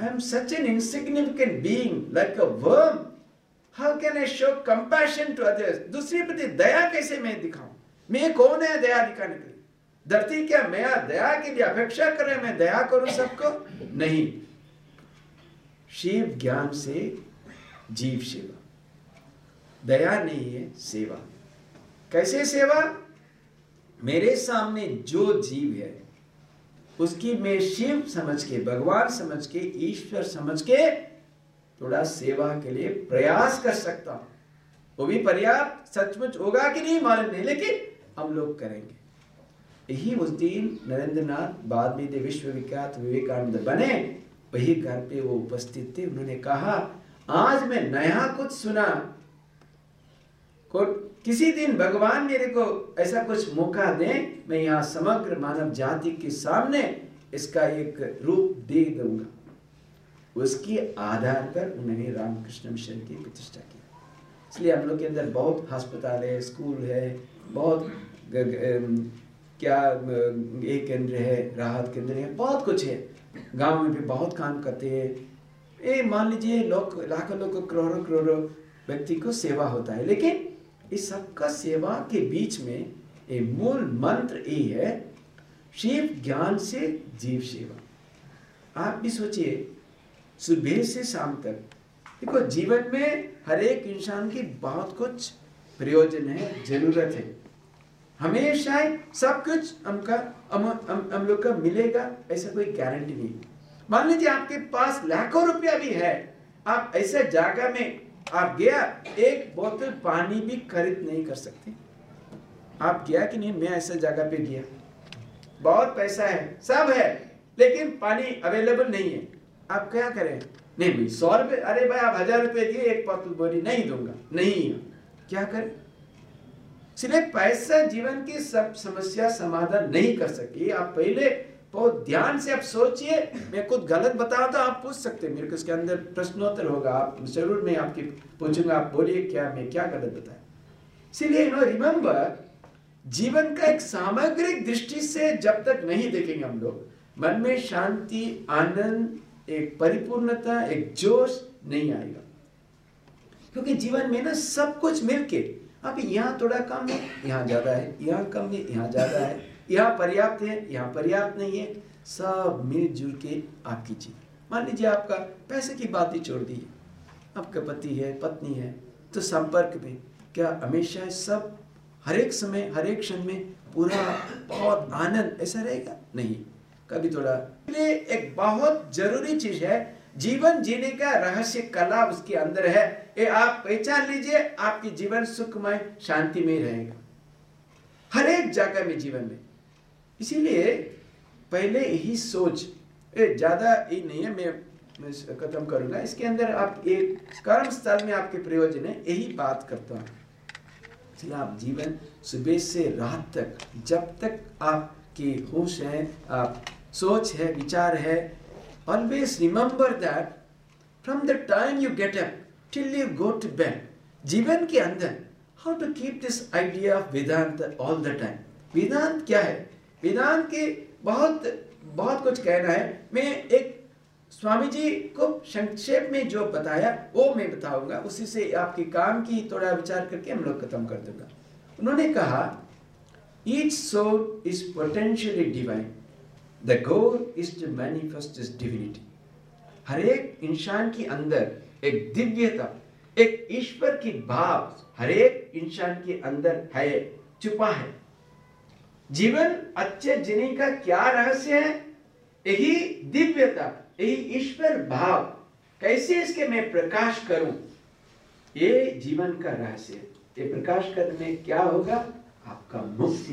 I am such an insignificant being like a worm how can I show compassion to others दूसरे प्रति दया कैसे मैं दिखाऊँ? मैं कौन है दया दिखाने के लिए? धरती क्या मैं दया के लिए अपेक्षा कर रहे मैं दया करूँ सबको? नहीं। शिव ज्ञान से जीव सेवा। दया नहीं है, सेवा। कैसे सेवा? मेरे सामने जो जीव है उसकी मैं शिव समझ के, भगवान समझ के, ईश्वर समझ के थोड़ा सेवा के लिए प्रयास कर सकता हूँ। वो भी पर्याप्त सचमुच होगा कि नहीं मालूम नहीं, लेकिन हम लोग करेंगे। यही उस दिन नरेंद्र नाथ बाद में विश्व विख्यात विवेकानंद बने, वही घर पे वो उपस्थित थे। उन्होंने कहा, आज मैं नया कुछ सुना। को किसी दिन भगवान मेरे को ऐसा कुछ मौका दे, मैं यहाँ समग्र मानव जाति के सामने इसका एक रूप दे दूँगा। उसके आधार पर उन्होंने रामकृष्ण मिशन की प्रतिष्ठा की। इसलिए हम लोग के अंदर बहुत अस्पताल है, स्कूल है, बहुत क्या एक केंद्र है, राहत केंद्र है, बहुत कुछ है। गाँव में भी बहुत काम करते हैं। ये मान लीजिए लोग, लाखों लोग, करोड़ों करोड़ों व्यक्ति को सेवा होता है। लेकिन इस सबका सेवा के बीच में एक मूल मंत्र ये है शिव ज्ञान से जीव सेवा। आप भी सोचिए सुबह से शाम तक। देखो जीवन में हर एक इंसान की बहुत कुछ प्रयोजन है ज़रूरत है। हमेशा सब कुछ हमका हम हम, हम लोग का मिलेगा ऐसा कोई गारंटी नहीं। मान लीजिए आपके पास लाखों रुपया भी है आप ऐसे जगह में आप गया, एक बोतल पानी भी खरीद नहीं कर सकते। आप गया कि नहीं, मैं ऐसे जगह पे गया। बहुत पैसा है, सब है, लेकिन पानी अवेलेबल नहीं है। आप क्या करें? नहीं भाई सौ रुपए अरे भाई, आप हज़ार रुपए दिए, एक बोतल बोली नहीं दूँगा। नहीं क्या करें? इसलिए पैसा जीवन की सब समस्या समाधान नहीं कर सके। आप पहले बहुत ध्यान से आप सोचिए, मैं कुछ गलत बताऊँ तो आप पूछ सकते हैं। मेरे को इसके अंदर प्रश्नोत्तर होगा। आप ज़रूर मैं आपकी पूछूँगा, आप बोलिए क्या, मैं क्या गलत बताया इसीलिए नो रिमेम्बर जीवन का एक सामग्रिक दृष्टि से जब तक नहीं देखेंगे हम लोग, मन में शांति, आनंद, एक परिपूर्णता, एक जोश नहीं आएगा। क्योंकि जीवन में ना सब कुछ मिलके अब यहाँ थोड़ा कम है, यहाँ ज़्यादा है, यहाँ कम है, यहाँ ज़्यादा है। यहाँ पर्याप्त है, यहाँ पर्याप्त नहीं है, सब मिलजुल के आपकी चीज़ मान लीजिए आपका पैसे की बात ही छोड़ दी, आपका पति है, पत्नी है तो संपर्क में क्या हमेशा सब हर एक समय हर एक क्षण में पूरा बहुत आनंद, ऐसा रहेगा? नहीं। कभी थोड़ा। एक बहुत ज़रूरी चीज़ है, जीवन जीने का रहस्य कला उसके अंदर है। ये आप पहचान लीजिए, आपकी जीवन सुखमय शांति में रहेगा। हर एक जगह में जीवन में। इसीलिए पहले ही सोच ज़्यादा ही नहीं है, मैं खत्म करूँगा। इसके अंदर आप एक कर्म स्थल में आपके प्रयोजन है, यही बात करता हूँ। इसलिए आप जीवन सुबह से रात तक, जब तक आपके होश है, आप सोच है, विचार है always remember that from the time you get up till you go to bed जीवन के अंदर how to keep this idea of Vedanta all the time Vedanta क्या है? वेदांत के बहुत बहुत कुछ कहना है। मैं एक स्वामी जी को संक्षेप में जो बताया, वो मैं बताऊँगा। उसी से आपके काम की थोड़ा विचार करके हम लोग खत्म कर दूँगा। उन्होंने कहा each soul is potentially divine the goal is to manifest this divinity हर एक इंसान के अंदर एक दिव्यता, एक ईश्वर की भाव, हर एक इंसान के अंदर है, छुपा है। जीवन अच्छे जीने का क्या रहस्य है? यही दिव्यता यही ईश्वर भाव। कैसे इसके मैं प्रकाश करूँ? ये जीवन का रहस्य ये प्रकाश करने क्या होगा? आपका मुक्ति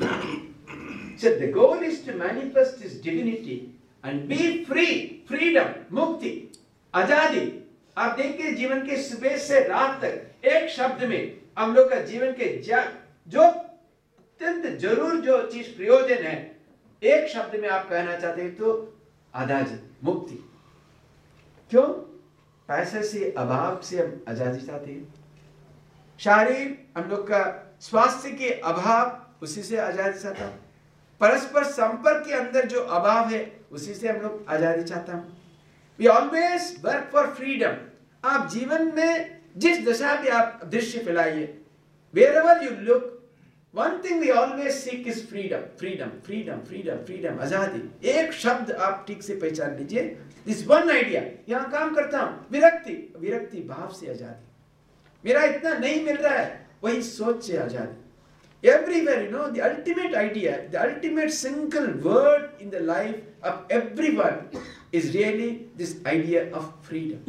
So the goal is to manifest this divinity and be free, freedom, मुक्ति, आज़ादी। आप देखिए जीवन के सुबह से रात तक एक शब्द में हम लोग का जीवन के जो अत्यंत ज़रूर जो चीज़ प्रयोजन है, एक शब्द में आप कहना चाहते हैं तो आज़ादी, मुक्ति। क्यों? पैसे से, अभाव से हम आज़ादी चाहते हैं। शारीर हम लोग का स्वास्थ्य के अभाव, उसी से आज़ादी चाहता हूँ। परस्पर संपर्क के अंदर जो अभाव है, उसी से हम लोग आज़ादी चाहता हूँ। We always work for freedom आप जीवन में जिस दशा भी आप दृश्य फैलाइए wherever you look one thing we always seek is freedom freedom freedom freedom freedom आज़ादी एक शब्द आप ठीक से पहचान लीजिए दिस वन आइडिया यहाँ काम करता हूँ विरक्ति विरक्ति भाव से आज़ादी मेरा इतना नहीं मिल रहा है वही सोच से आज़ादी everywhere, you know, the ultimate idea, the ultimate single word in the life of everyone is really this idea of freedom.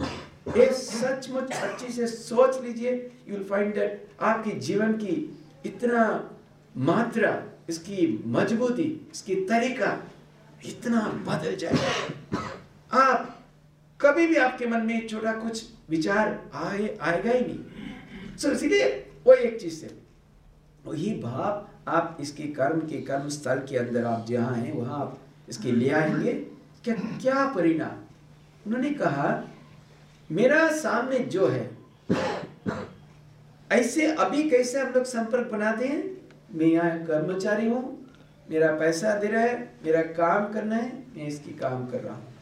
ये सचमुच अच्छी से सोच लीजिए यू विल फाइंड दैट आपके जीवन की इतना मात्रा इसकी मजबूती इसकी तरीका इतना बदल जाएगा आप कभी भी आपके मन में छोटा कुछ विचार आए आएगा ही नहीं। सो so, इसीलिए वो एक चीज़ से वही भाव आप इसके कर्म के कर्म स्थल के अंदर आप जहाँ हैं वहाँ आप इसके ले आएँगे क्या क्या परिणाम? उन्होंने कहा मेरा सामने जो है ऐसे अभी कैसे हम लोग संपर्क बनाते हैं? मैं यहाँ कर्मचारी हूँ, मेरा पैसा दे रहा है, मेरा काम करना है, मैं इसकी काम कर रहा हूँ।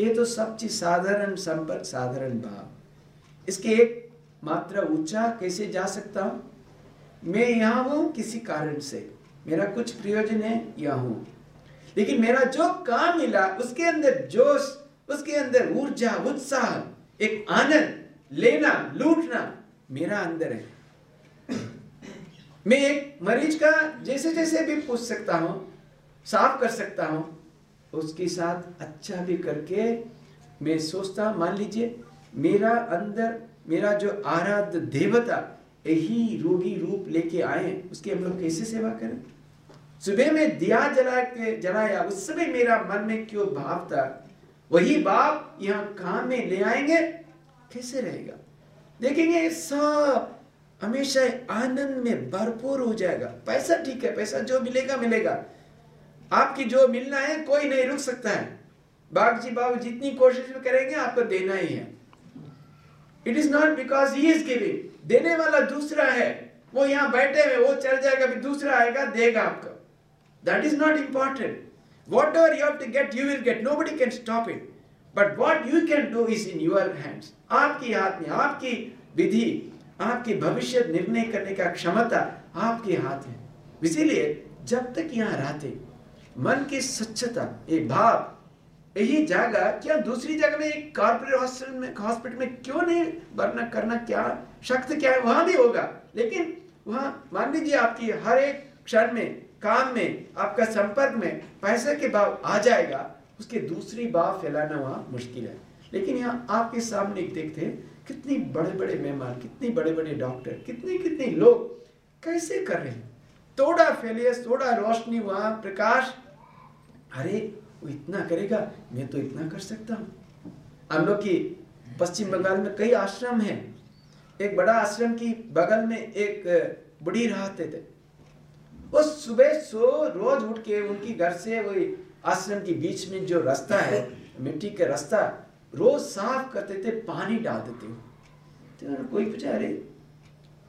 ये तो सब चीज़ साधारण संपर्क, साधारण भाव। इसके एक मात्रा ऊँचा कैसे जा सकता हूँ? मैं यहाँ हूँ किसी कारण से। मेरा कुछ प्रयोजन है, यहाँ हूँ। लेकिन मेरा जो काम मिला, उसके अंदर जोश, उसके अंदर ऊर्जा, उत्साह, एक आनंद लेना, लूटना मेरा अंदर है। मैं एक मरीज़ का जैसे जैसे भी पूछ सकता हूँ, साफ़ कर सकता हूँ, उसके साथ अच्छा भी करके मैं सोचता, मान लीजिए, मेरा अंदर, मेरा जो आराध्य देवता, यही रोगी रूप लेके आए, उसकी हम लोग कैसे सेवा करें? सुबह में दिया जला के जलाया, उस समय मेरा मन में क्यों भाव था? वही भाव यहाँ काम में ले आएँगे? कैसे रहेगा? देखेंगे सब हमेशा आनंद में भरपूर हो जाएगा। पैसा ठीक है, पैसा जो मिलेगा मिलेगा। आपकी जो मिलना है, कोई नहीं रुक सकता है। बाग जी बाबू जितनी कोशिश भी करेंगे, आपको देना ही है। It is not because he is giving देने वाला दूसरा है। वो यहाँ बैठे हुए, वो चल जाएगा, फिर दूसरा आएगा, देगा आपको। That is not important whatever you have to get you will get nobody can stop it but what you can do is in your hands आपकी हाथ में, आपकी विधि, आपकी भविष्य निर्णय करने का क्षमता आपके हाथ है। इसीलिए जब तक यहाँ रहते, मन की स्वच्छता एक भाव, यही जगह क्या दूसरी जगह में एक कॉर्पोरेट हॉस्पिटल में हॉस्पिटल में क्यों नहीं वरना करना क्या, शक्ति क्या है, वहाँ भी होगा। लेकिन वहाँ, मान लीजिए आपकी हर एक क्षण में, काम में, आपका संपर्क में, पैसे के भाव आ जाएगा उसके दूसरी भाव फैलाना वहाँ मुश्किल है। लेकिन यहाँ आपके सामने देखते हैं, कितनी बड़े बड़े मेहमान, कितनी बड़े बड़े डॉक्टर कितने कितने लोग कैसे कर रहे हैं? थोड़ा फेलियस थोड़ा रोशनी वहाँ, प्रकाश। अरे, वो इतना करेगा, मैं तो इतना कर सकता हूँ। हम लोग की पश्चिम बंगाल में कई आश्रम हैं। एक बड़ा आश्रम की बगल में एक बुढ़ी रहते थे। वो सुबह सो रोज उठ के उनकी घर से वही आश्रम के बीच में जो रास्ता है, मिट्टी का रास्ता, रोज साफ़ करते थे, पानी डाल देते हो। तो कोई पूछा, अरे,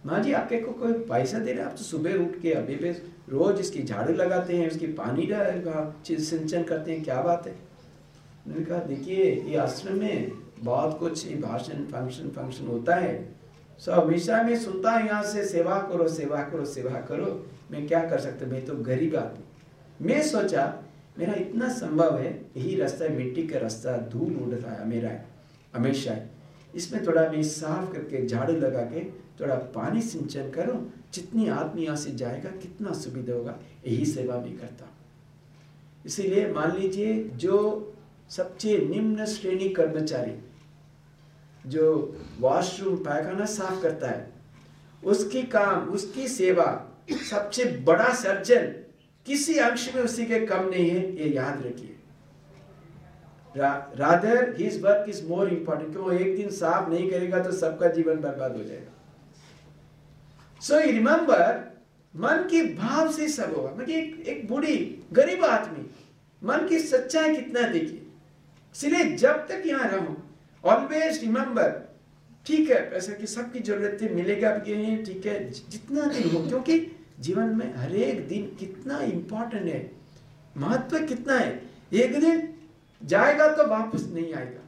माँ जी, आपके को कोई पैसा दे रहे आप तो सुबह उठ के अभी भी रोज इसकी झाड़ू लगाते हैं, उसकी पानी चीज़ सिंचन करते हैं, क्या बात है? मैंने कहा, देखिए, ये आश्रम में बहुत कुछ भाषण फ़ंक्शन फ़ंक्शन होता है। सो हमेशा मैं सुनता हूँ यहाँ से, सेवा करो सेवा करो सेवा करो। मैं क्या कर सकता मैं तो गरीब आदमी। मैं सोचा मेरा इतना संभव है, यही रास्ता मिट्टी का रास्ता धूल उड़ता है, मेरा है, हमेशा इसमें थोड़ा मैं साफ़ करके, झाड़ू लगा के, थोड़ा पानी सिंचन करो, जितनी आदमी यहाँ से जाएगा, कितना सुविधा होगा, यही सेवा भी करता इसीलिए मान लीजिए, जो सबसे निम्न श्रेणी कर्मचारी, जो वॉशरूम पैखाना साफ़ करता है, उसकी काम, उसकी सेवा, सबसे बड़ा सर्जन किसी अंश में उसी के कम नहीं है ये याद रखिए। Rather his work is more important क्यों? एक दिन साफ़ नहीं करेगा तो सबका जीवन बर्बाद हो जाएगा। सो यू रिमेंबर मन की भाव से सब होगा। मतलब एक, एक बूढ़ी गरीब आदमी मन की सच्चाई कितना देखिए। इसलिए जब तक यहाँ रहो ऑलवेज रिमेंबर ठीक है पैसे की सबकी ज़रूरत मिलेगा ठीक है जितना दिन हो क्योंकि जीवन में हर एक दिन कितना इंपॉर्टेंट है। महत्व कितना है। एक दिन जाएगा तो वापस नहीं आएगा।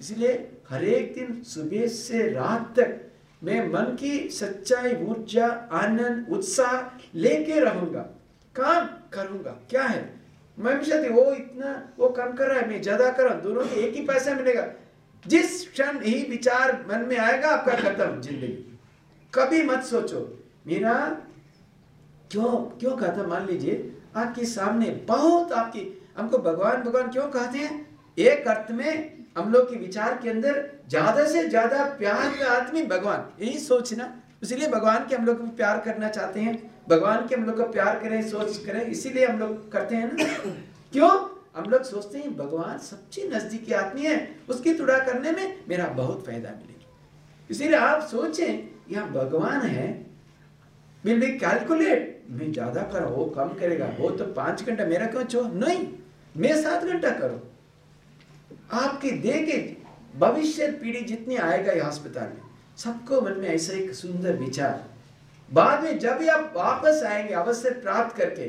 इसलिए हर एक दिन सुबह से रात तक मैं मन की सच्चाई, ऊर्जा, आनंद, उत्साह लेके रहूँगा। काम करूँगा। क्या है? मैं हमेशा वो इतना वो कम कर रहा है, मैं ज़्यादा कर रहा हूँ। दोनों एक ही पैसा मिलेगा। जिस क्षण ही विचार मन में आएगा, आपका खत्म ज़िंदगी। कभी मत सोचो। मेरा क्यों क्यों कहता मान लीजिए, आपके सामने बहुत आपकी, हमको भगवान भगवान क्यों कहते हैं? एक अर्थ में हम लोग के विचार के अंदर ज़्यादा से ज़्यादा प्यार का आदमी भगवान, यही सोचना। इसलिए भगवान के हम लोग प्यार करना चाहते हैं। भगवान के हम लोग का प्यार करें, सोच करें, इसीलिए हम लोग करते हैं ना। क्यों? हम लोग सोचते हैं, भगवान सबसे नजदीकी आदमी है, उसकी तुड़ा करने में मेरा बहुत फ़ायदा मिलेगा। इसीलिए आप सोचें, यहाँ भगवान है विल बी कैलकुलेट मैं ज़्यादा कर, वो कम करेगा। वो तो पाँच घंटा मेरा क्यों छो नहीं, मैं सात घंटा करो। आपके देखे भविष्य पीढ़ी जितनी आएगा ये अस्पताल में, सबको मन में ऐसा एक सुंदर विचार। बाद में जब भी आप वापस आएँगे, अवसर प्राप्त करके,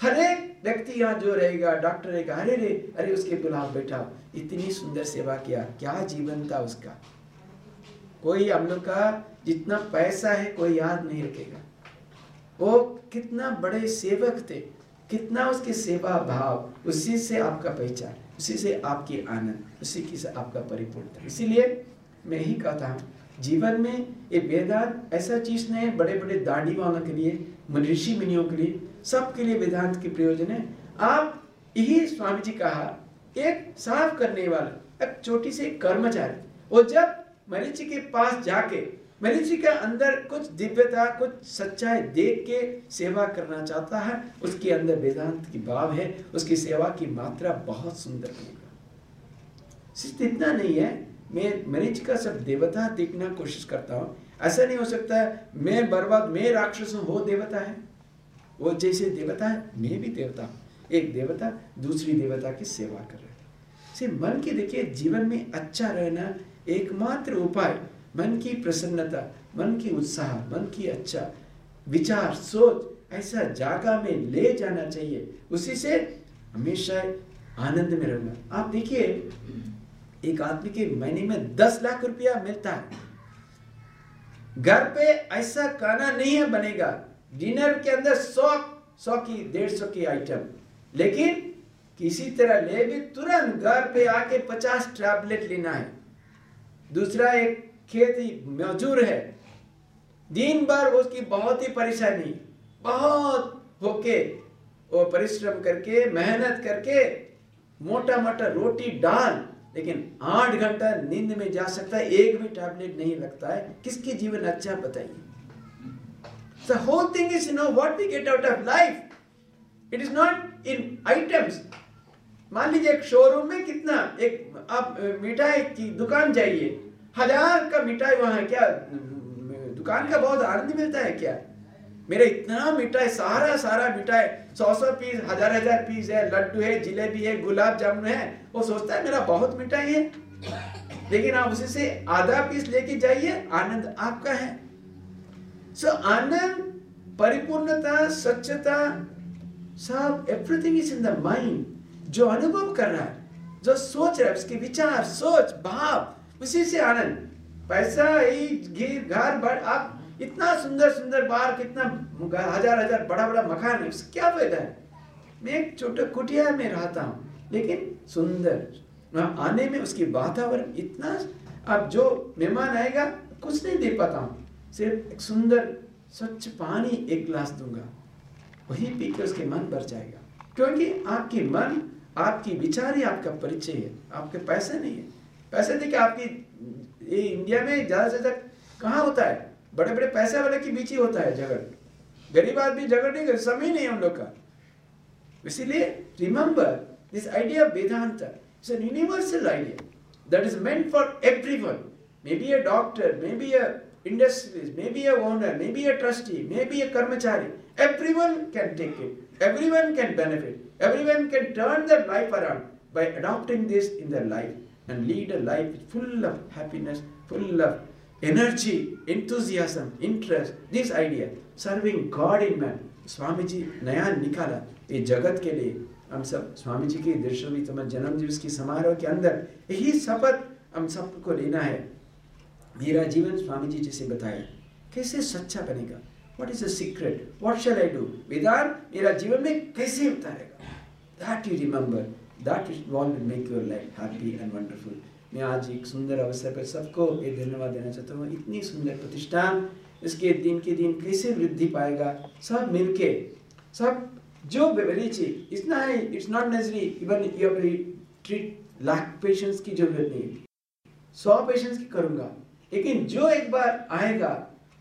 हर एक व्यक्ति यहाँ जो रहेगा डॉक्टर रहेगा, अरे रे, अरे उसके बुलाव बैठा, इतनी सुंदर सेवा किया, क्या जीवन था उसका? कोई हम लोग का जितना पैसा है, कोई याद नहीं रखेगा। वो कितना बड़े सेवक थे, कितना उसके सेवा भाव, उसी से आपका पहचान, उसी से आपकी आनंद, उसी की से आपका परिपूर्णता। इसीलिए मैं ही कहता हूँ, जीवन में ये वेदांत ऐसा चीज़ नहीं है बड़े बड़े दाढ़ी वालों के लिए ऋषि मुनियों के लिए, सबके लिए वेदांत के प्रयोजन है। आप यही स्वामी जी कहा, एक साफ़ करने वाला, एक छोटी सी कर्मचारी, वो जब मरीची के पास जाके मरीची के अंदर कुछ दिव्यता, कुछ सच्चाई देख के सेवा करना चाहता है। उसके अंदर वेदांत की भाव है। उसकी सेवा की मात्रा बहुत सुंदर होगा सिर्फ़ इतना नहीं है, मैं मरीज़ का सब देवता देखना कोशिश करता हूँ। ऐसा नहीं हो सकता है, मैं बर्बाद, मैं राक्षस हूँ, वो देवता है। वो जैसे देवता है, मैं भी देवता हूँ। एक देवता दूसरी देवता की सेवा कर रहे सिर्फ़ मन की देखिए, जीवन में अच्छा रहना एकमात्र उपाय मन की प्रसन्नता, मन की उत्साह, मन की अच्छा विचार, सोच, ऐसा जागा में ले जाना चाहिए। उसी से हमेशा आनंद में रहना। आप देखिए, एक आदमी के महीने में दस लाख रुपया मिलता है। घर पे ऐसा खाना नहीं है बनेगा। डिनर के अंदर सौ सौ की, डेढ़ सौ की आइटम। लेकिन किसी तरह ले भी तुरंत घर पे आके पचास टैबलेट लेना है। दूसरा एक खेती मजूर है दिन भर उसकी बहुत ही परेशानी बहुत होके वो परिश्रम करके मेहनत करके मोटा मोटा रोटी डाल लेकिन आठ घंटा नींद में जा सकता है एक भी टैबलेट नहीं लगता है किसकी जीवन अच्छा बताइए whole thing is, you know, what we get out of life. It is not in items. मान लीजिए एक शोरूम में कितना एक आप मिठाई की दुकान जाइए हज़ार का मिठाई वहाँ क्या? दुकान का बहुत आनंद मिलता है क्या? मेरा इतना मिठाई सारा सारा मिठाई सौ सौ पीस हज़ार हज़ार पीस है लड्डू है जिलेबी है गुलाब जामुन है। वो सोचता है मेरा बहुत मिठाई है। लेकिन आप उसी से आधा पीस लेके जाइए आनंद आपका है। सो so, आनंद परिपूर्णता स्वच्छता सब everything is in the mind जो अनुभव कर रहा है जो सोच रहा है उसके विचार सोच भाव उसी से आनंद। पैसा ही घर बढ़ आप इतना सुंदर सुंदर बार, कितना हज़ार हज़ार, बड़ा बड़ा मकान है, उससे क्या फ़ायदा है? मैं एक छोटा कुटिया में रहता हूँ, लेकिन सुंदर। वहाँ आने में उसकी वातावरण इतना, अब जो मेहमान आएगा, कुछ नहीं दे पाता हूँ। सिर्फ़ एक सुंदर, स्वच्छ पानी एक गिलास दूँगा। वही पी के उसके मन भर जाएगा। क्योंकि आपके मन, आपकी विचार ही आपका परिचय है, आपके पैसे नहीं है। पैसे देखिए आपकी, ये इंडिया में ज़्यादा से ज़्यादा कहाँ होता है? बड़े बड़े पैसे वाले के बीच ही होता है झगड़। गरीब आदमी झगड़ नहीं कर, समय नहीं है हम लोग का। इसीलिए remember this idea Vedanta universal idea that is meant for everyone may be a doctor may be a industries may be a owner may be a trustee may be a कर्मचारी everyone can take it everyone can benefit everyone can turn the life around by adopting this in the life and lead a life full of happiness, full of energy, enthusiasm, interest, this idea, serving God in man. Swami ji नया निकाला ये जगत के लिए हम सब स्वामी जी के दृश्य तम जन्म दिवस की समारोह के अंदर यही शपथ हम सबको लेना है मेरा जीवन स्वामी जी जैसे बताया कैसे सच्चा बनेगा what is the secret what shall I do विधान मेरा जीवन में कैसे उतारेगा that you remember that is want make your life happy and wonderful मैं आज एक सुंदर अवसर पर सबको ये धन्यवाद देना चाहता हूँ। इतनी सुंदर प्रतिष्ठान, इसके दिन के दिन कैसे वृद्धि पाएगा? सब मिलके, सब जो रिची इट्स है it's not necessary even you treat lakh patients की ज़रूरत नहीं सौ पेशेंट्स की करूँगा। लेकिन जो एक बार आएगा,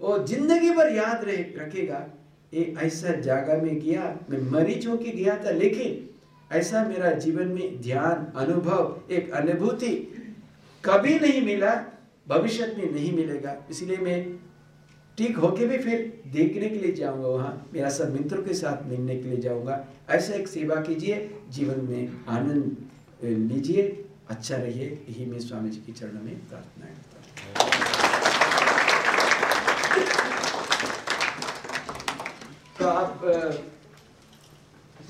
वो ज़िंदगी भर याद रहे, रखेगा, ये ऐसा जागा में गया, मैं मरीज़ होके गया था, लेकिन ऐसा मेरा जीवन में ध्यान, अनुभव, एक अनुभूति कभी नहीं मिला, भविष्य में नहीं मिलेगा। इसलिए मैं ठीक होके भी फिर देखने के लिए जाऊँगा वहाँ। मेरा सब मित्रों के साथ मिलने के लिए जाऊँगा। ऐसा एक सेवा कीजिए, जीवन में आनंद लीजिए अच्छा रहिए। यही मैं स्वामी जी के चरणों में प्रार्थना करता हूँ। तो आप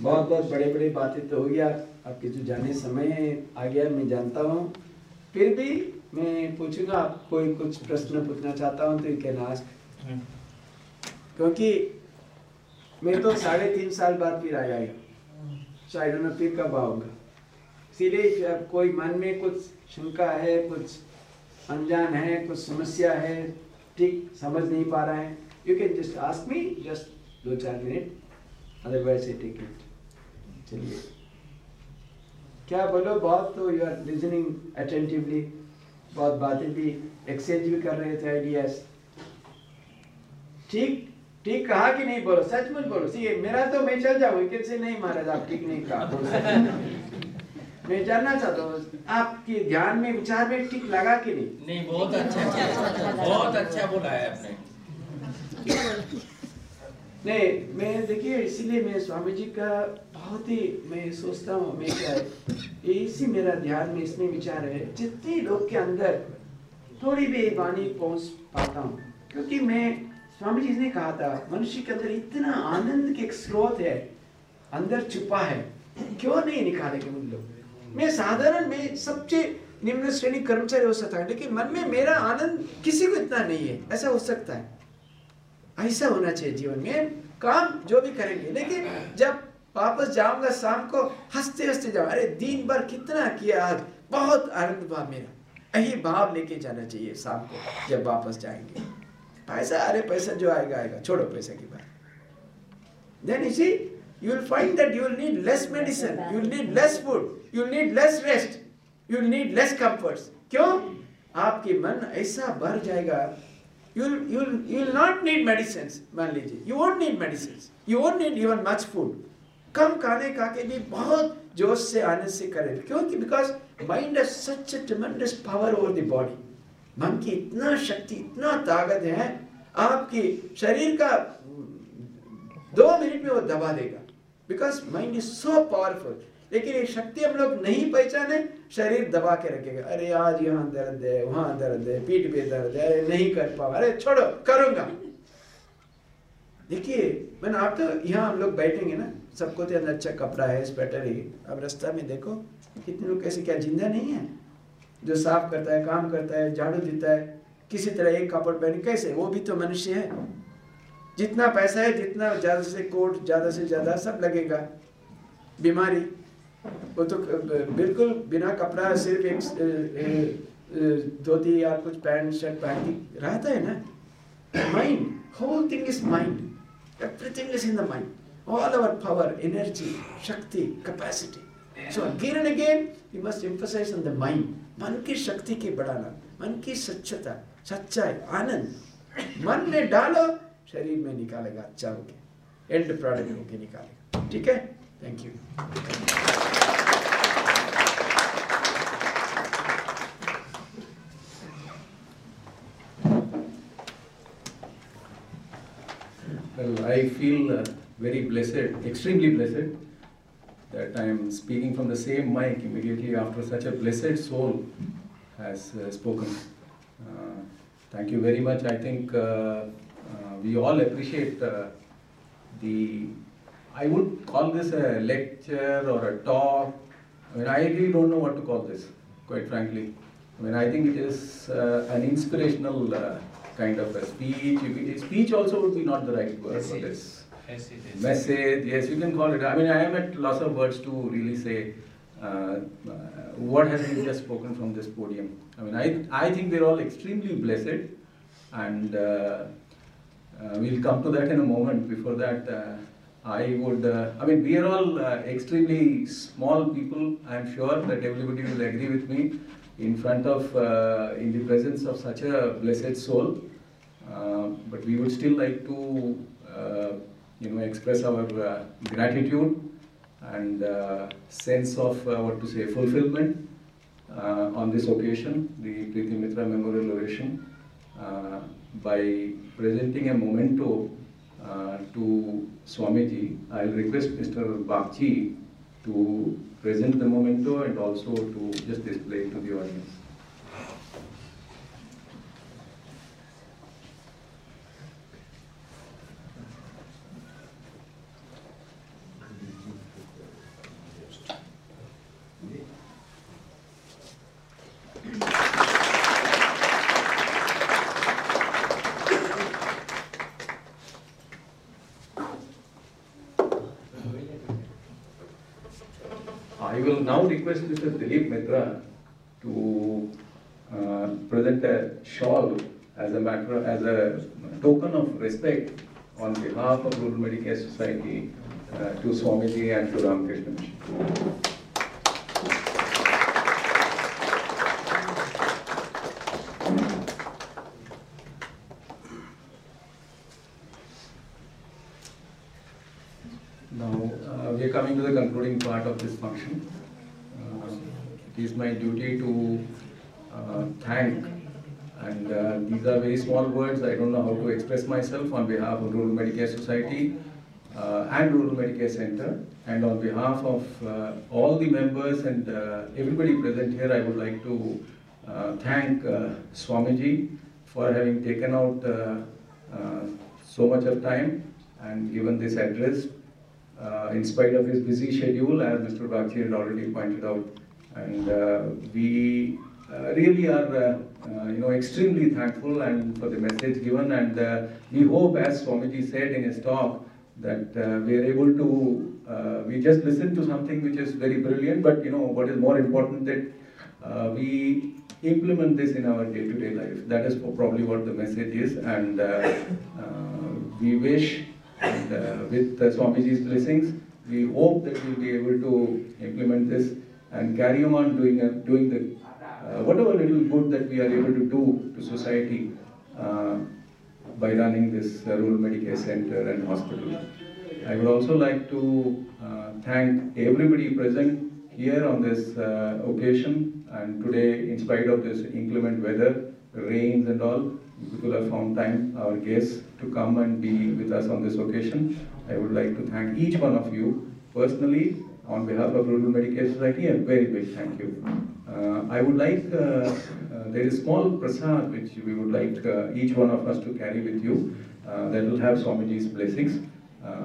बहुत बहुत बड़े बड़े बातें तो हो गया। आपके जो जाने समय आ गया मैं जानता हूँ। फिर भी मैं पूछूँगा आप कोई कुछ प्रश्न पूछना चाहता हूँ तो यू कैन आस्क क्योंकि मैं तो साढ़े तीन साल बाद फिर आ जाएगा शायद मैं फिर कब आऊँगा। इसीलिए कोई मन में कुछ शंका है कुछ अनजान है कुछ समस्या है ठीक समझ नहीं पा रहा है। You can just ask me just दो चार minute otherwise I take it चलिए। क्या बोलो, बहुत तो यू आर लिसनिंग अटेंटिवली बहुत बातें भी एक्सचेंज भी कर रहे थे आइडियाज़ ठीक ठीक कहा कि नहीं बोलो? सचमुच बोलो। सी, मेरा तो मैं चल जाऊँ से नहीं महाराज आप ठीक नहीं कहा। मैं जानना चाहता हूँ, आपके ध्यान में, विचार में ठीक लगा कि नहीं? नहीं, बहुत अच्छा बहुत अच्छा बोला है आपने। नहीं, मैं देखिए, इसीलिए मैं स्वामी जी का बहुत ही मैं सोचता हूँ हमेशा इसी मेरा ध्यान में इसमें विचार है, जितने लोग के अंदर थोड़ी भी वाणी पहुँच पाता हूँ, क्योंकि मैं स्वामी जी ने कहा था, मनुष्य के अंदर इतना आनंद के एक स्रोत है, अंदर छुपा है, क्यों नहीं निकालेंगे उन लोग? मैं साधारण, में सबसे निम्न श्रेणी कर्मचारी हो सकता है, लेकिन मन में मेरा आनंद किसी को इतना नहीं है, ऐसा हो सकता है। ऐसा होना चाहिए जीवन में। काम जो भी करेंगे लेकिन जब वापस जाऊँगा शाम को हँसते हँसते जाओ अरे दिन भर कितना किया आज बहुत आनंद हुआ मेरा। यही भाव लेके जाना चाहिए शाम को जब वापस जाएँगे। पैसा अरे पैसा जो आएगा आएगा। छोड़ो पैसा की बात। देन इसी you will find that you will need less medicine, you will need less food, you will need less rest, you will need less comforts. क्यों? आपके मन ऐसा भर जाएगा you'll you'll you'll not need medicines मान लीजिए you won't need medicines. You won't need even much food. कम खाने खा के भी बहुत जोश से, आनंद से करें। क्योंकि because mind has such a tremendous power over the body मन की इतना शक्ति, इतना ताकत है, आपकी शरीर का, दो मिनट में वो दबा देगा। Because mind is so powerful लेकिन ये शक्ति हम लोग नहीं पहचाने, शरीर दबा के रखेगा। अरे आज यहाँ दर्द है, वहाँ दर्द है, पीठ पे दर्द है अरे नहीं कर पाऊँगा। अरे छोड़ो, करूँगा। देखिए, मैंने आप तो यहाँ हम लोग बैठेंगे ना, सबको तो अच्छा कपड़ा है, स्वेटर है। अब रास्ता में देखो, कितने लोग कैसे, क्या ज़िंदा नहीं है? जो साफ़ करता है, काम करता है, झाड़ू देता है, किसी तरह एक कपड़ पहने, कैसे? वो भी तो मनुष्य है। जितना पैसा है, जितना ज़्यादा से कोट, ज़्यादा से ज़्यादा सब लगेगा। बीमारी। वो तो बिल्कुल बिना कपड़ा, सिर्फ़ एक धोती या कुछ पैंट, शर्ट पहन के रहता है ना? Mind whole thing is mind everything is in the mind all our power energy शक्ति capacity so again and again you must emphasise on the mind मन की शक्ति की बढ़ाना, मन की स्वच्छता, सच्चाई, आनंद. मन में डालो, शरीर में निकालेगा अच्छा होके एंड प्रोडक्ट होके निकालेगा. ठीक है? Thank you Well, I feel very blessed, extremely blessed, that I am speaking from the same mic immediately after such a blessed soul has uh, spoken. Uh, thank you very much. I think uh, uh, we all appreciate uh, the, I would call this a lecture or a talk. I mean, I really don't know what to call this, quite frankly. I mean, I think it is uh, an inspirational kind of a speech. Speech also would be not the right word for this. Is. Message, yes, you can call it. I mean, I am at loss of words to really say uh, uh, what has been just spoken from this podium. I mean, I, I think they're all extremely blessed, and uh, uh, we'll come to that in a moment. Before that, uh, I would, uh, I mean, we are all uh, extremely small people. I'm sure that everybody will agree with me in front of, uh, in the presence of such a blessed soul. Uh, but we would still like to, uh, you know, express our uh, gratitude and uh, sense of uh, what to say fulfillment on this occasion, the Preeti Mitra Memorial Oration, by presenting a memento to Swamiji. I'll request Mr. Bakchi to present the memento and also to just display it to the audience. I will now request Mr. Dilip Mitra to uh, present a shawl as a matter, as a token of respect on behalf of Rural Medicare Society uh, to Swamiji and to Ramakrishna Mission. Now, uh, we are coming to the concluding part of this function. Uh, It is my duty to uh, thank, and uh, these are very small words, I don't know how to express myself on behalf of Rural Medicare Society uh, and Rural Medicare Center, and on behalf of uh, all the members and uh, everybody present here, I would like to uh, thank uh, Swamiji for having taken out so much of time and given this address in spite of his busy schedule, as Mr. Bakshi had already pointed out. And we really are, uh, uh, you know, extremely thankful and for the message given. And uh, we hope, as Swamiji said in his talk, that uh, we are able to, uh, we just listen to something which is very brilliant, but you know, what is more important that uh, we implement this in our day-to-day life. That is probably what the message is. And uh, uh, we wish and uh, with uh, Swamiji's blessings, we hope that we'll be able to implement this and carry on doing, uh, doing the, uh, whatever little good that we are able to do to society uh, by running this uh, rural Medicare center and hospital. I would also like to uh, thank everybody present here on this uh, occasion and today in spite of this inclement weather, rains and all, people have found time, our guests, to come and be with us on this occasion. I would like to thank each one of you personally on behalf of Rural Medicare Society, a very big thank you. Uh, I would like, uh, uh, there is small prasad which we would like uh, each one of us to carry with you uh, that will have Swamiji's blessings.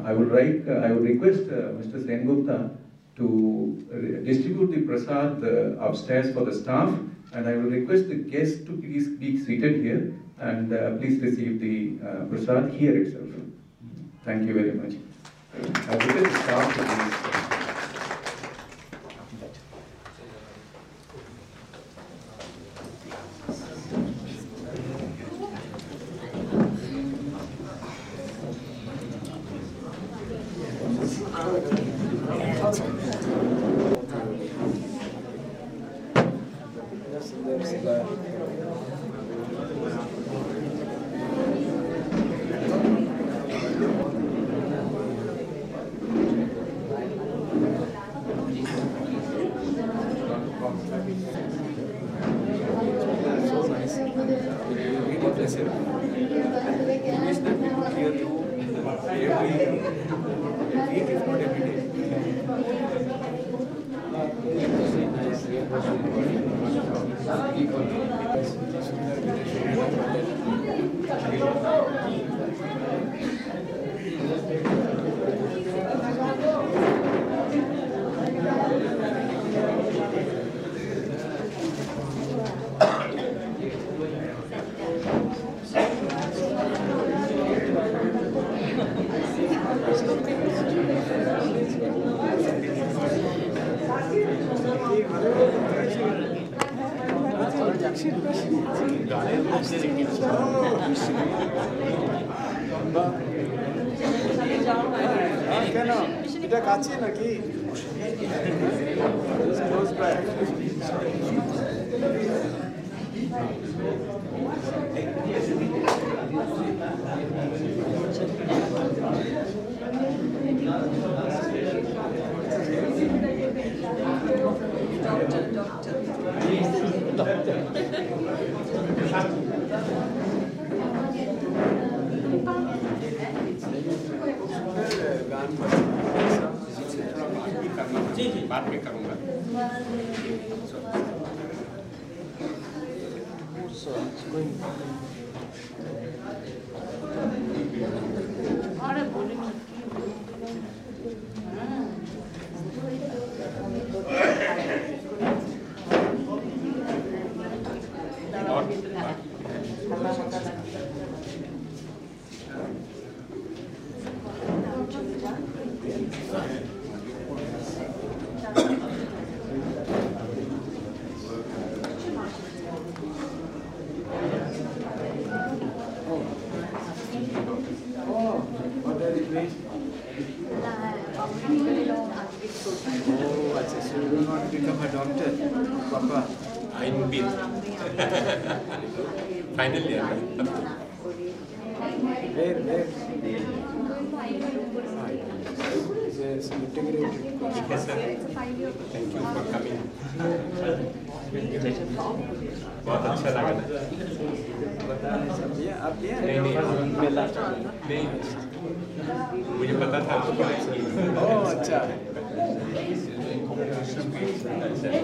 I would like, I would request Mr. Sen Gupta to distribute the prasad upstairs for the staff and I will request the guests to please be seated here and please receive the prasad here itself. Thank you very much. I will request the staff to please. बाद में करूँगा Oh, what are you doing? Oh, अच्छा, so you will not become a doctor, Papa. आइन बिल final year में अब तो Where, where? Yes, integrated. Yes, sir. Thank you for coming. बहुत अच्छा लगा ये आप ये नहीं नहीं मेला नहीं मुझे पता था आपको आएँगे ओह अच्छा मेरे पास नहीं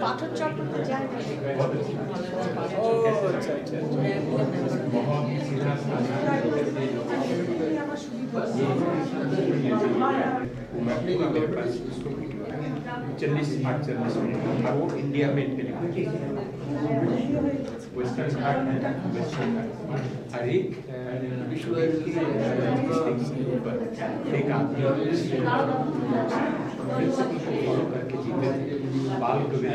পাথর চক্র তো যায় ও আচ্ছা আচ্ছা। আমার সুবিধা चालीस आठ चालीस मिनट अब वो इंडिया में वेस्टर्न घाट है वेस्टर्न घाट एक विश्व के ऊपर एक आदमी फॉलो करके जीते थे बाल को भी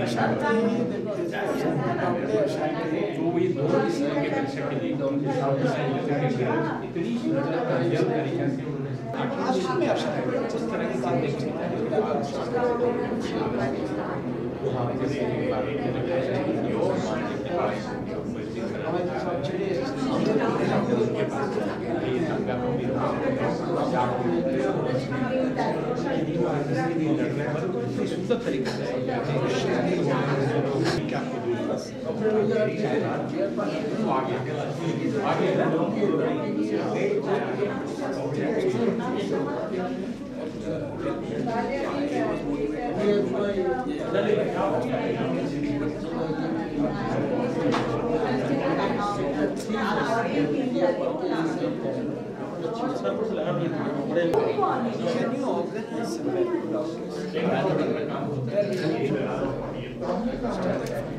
तो ये दोनों इसके दर्शक के लिए इतनी तरीके से आश्रम में आश्रम में Can you.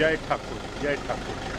जय ठाकुर जय ठाकुर।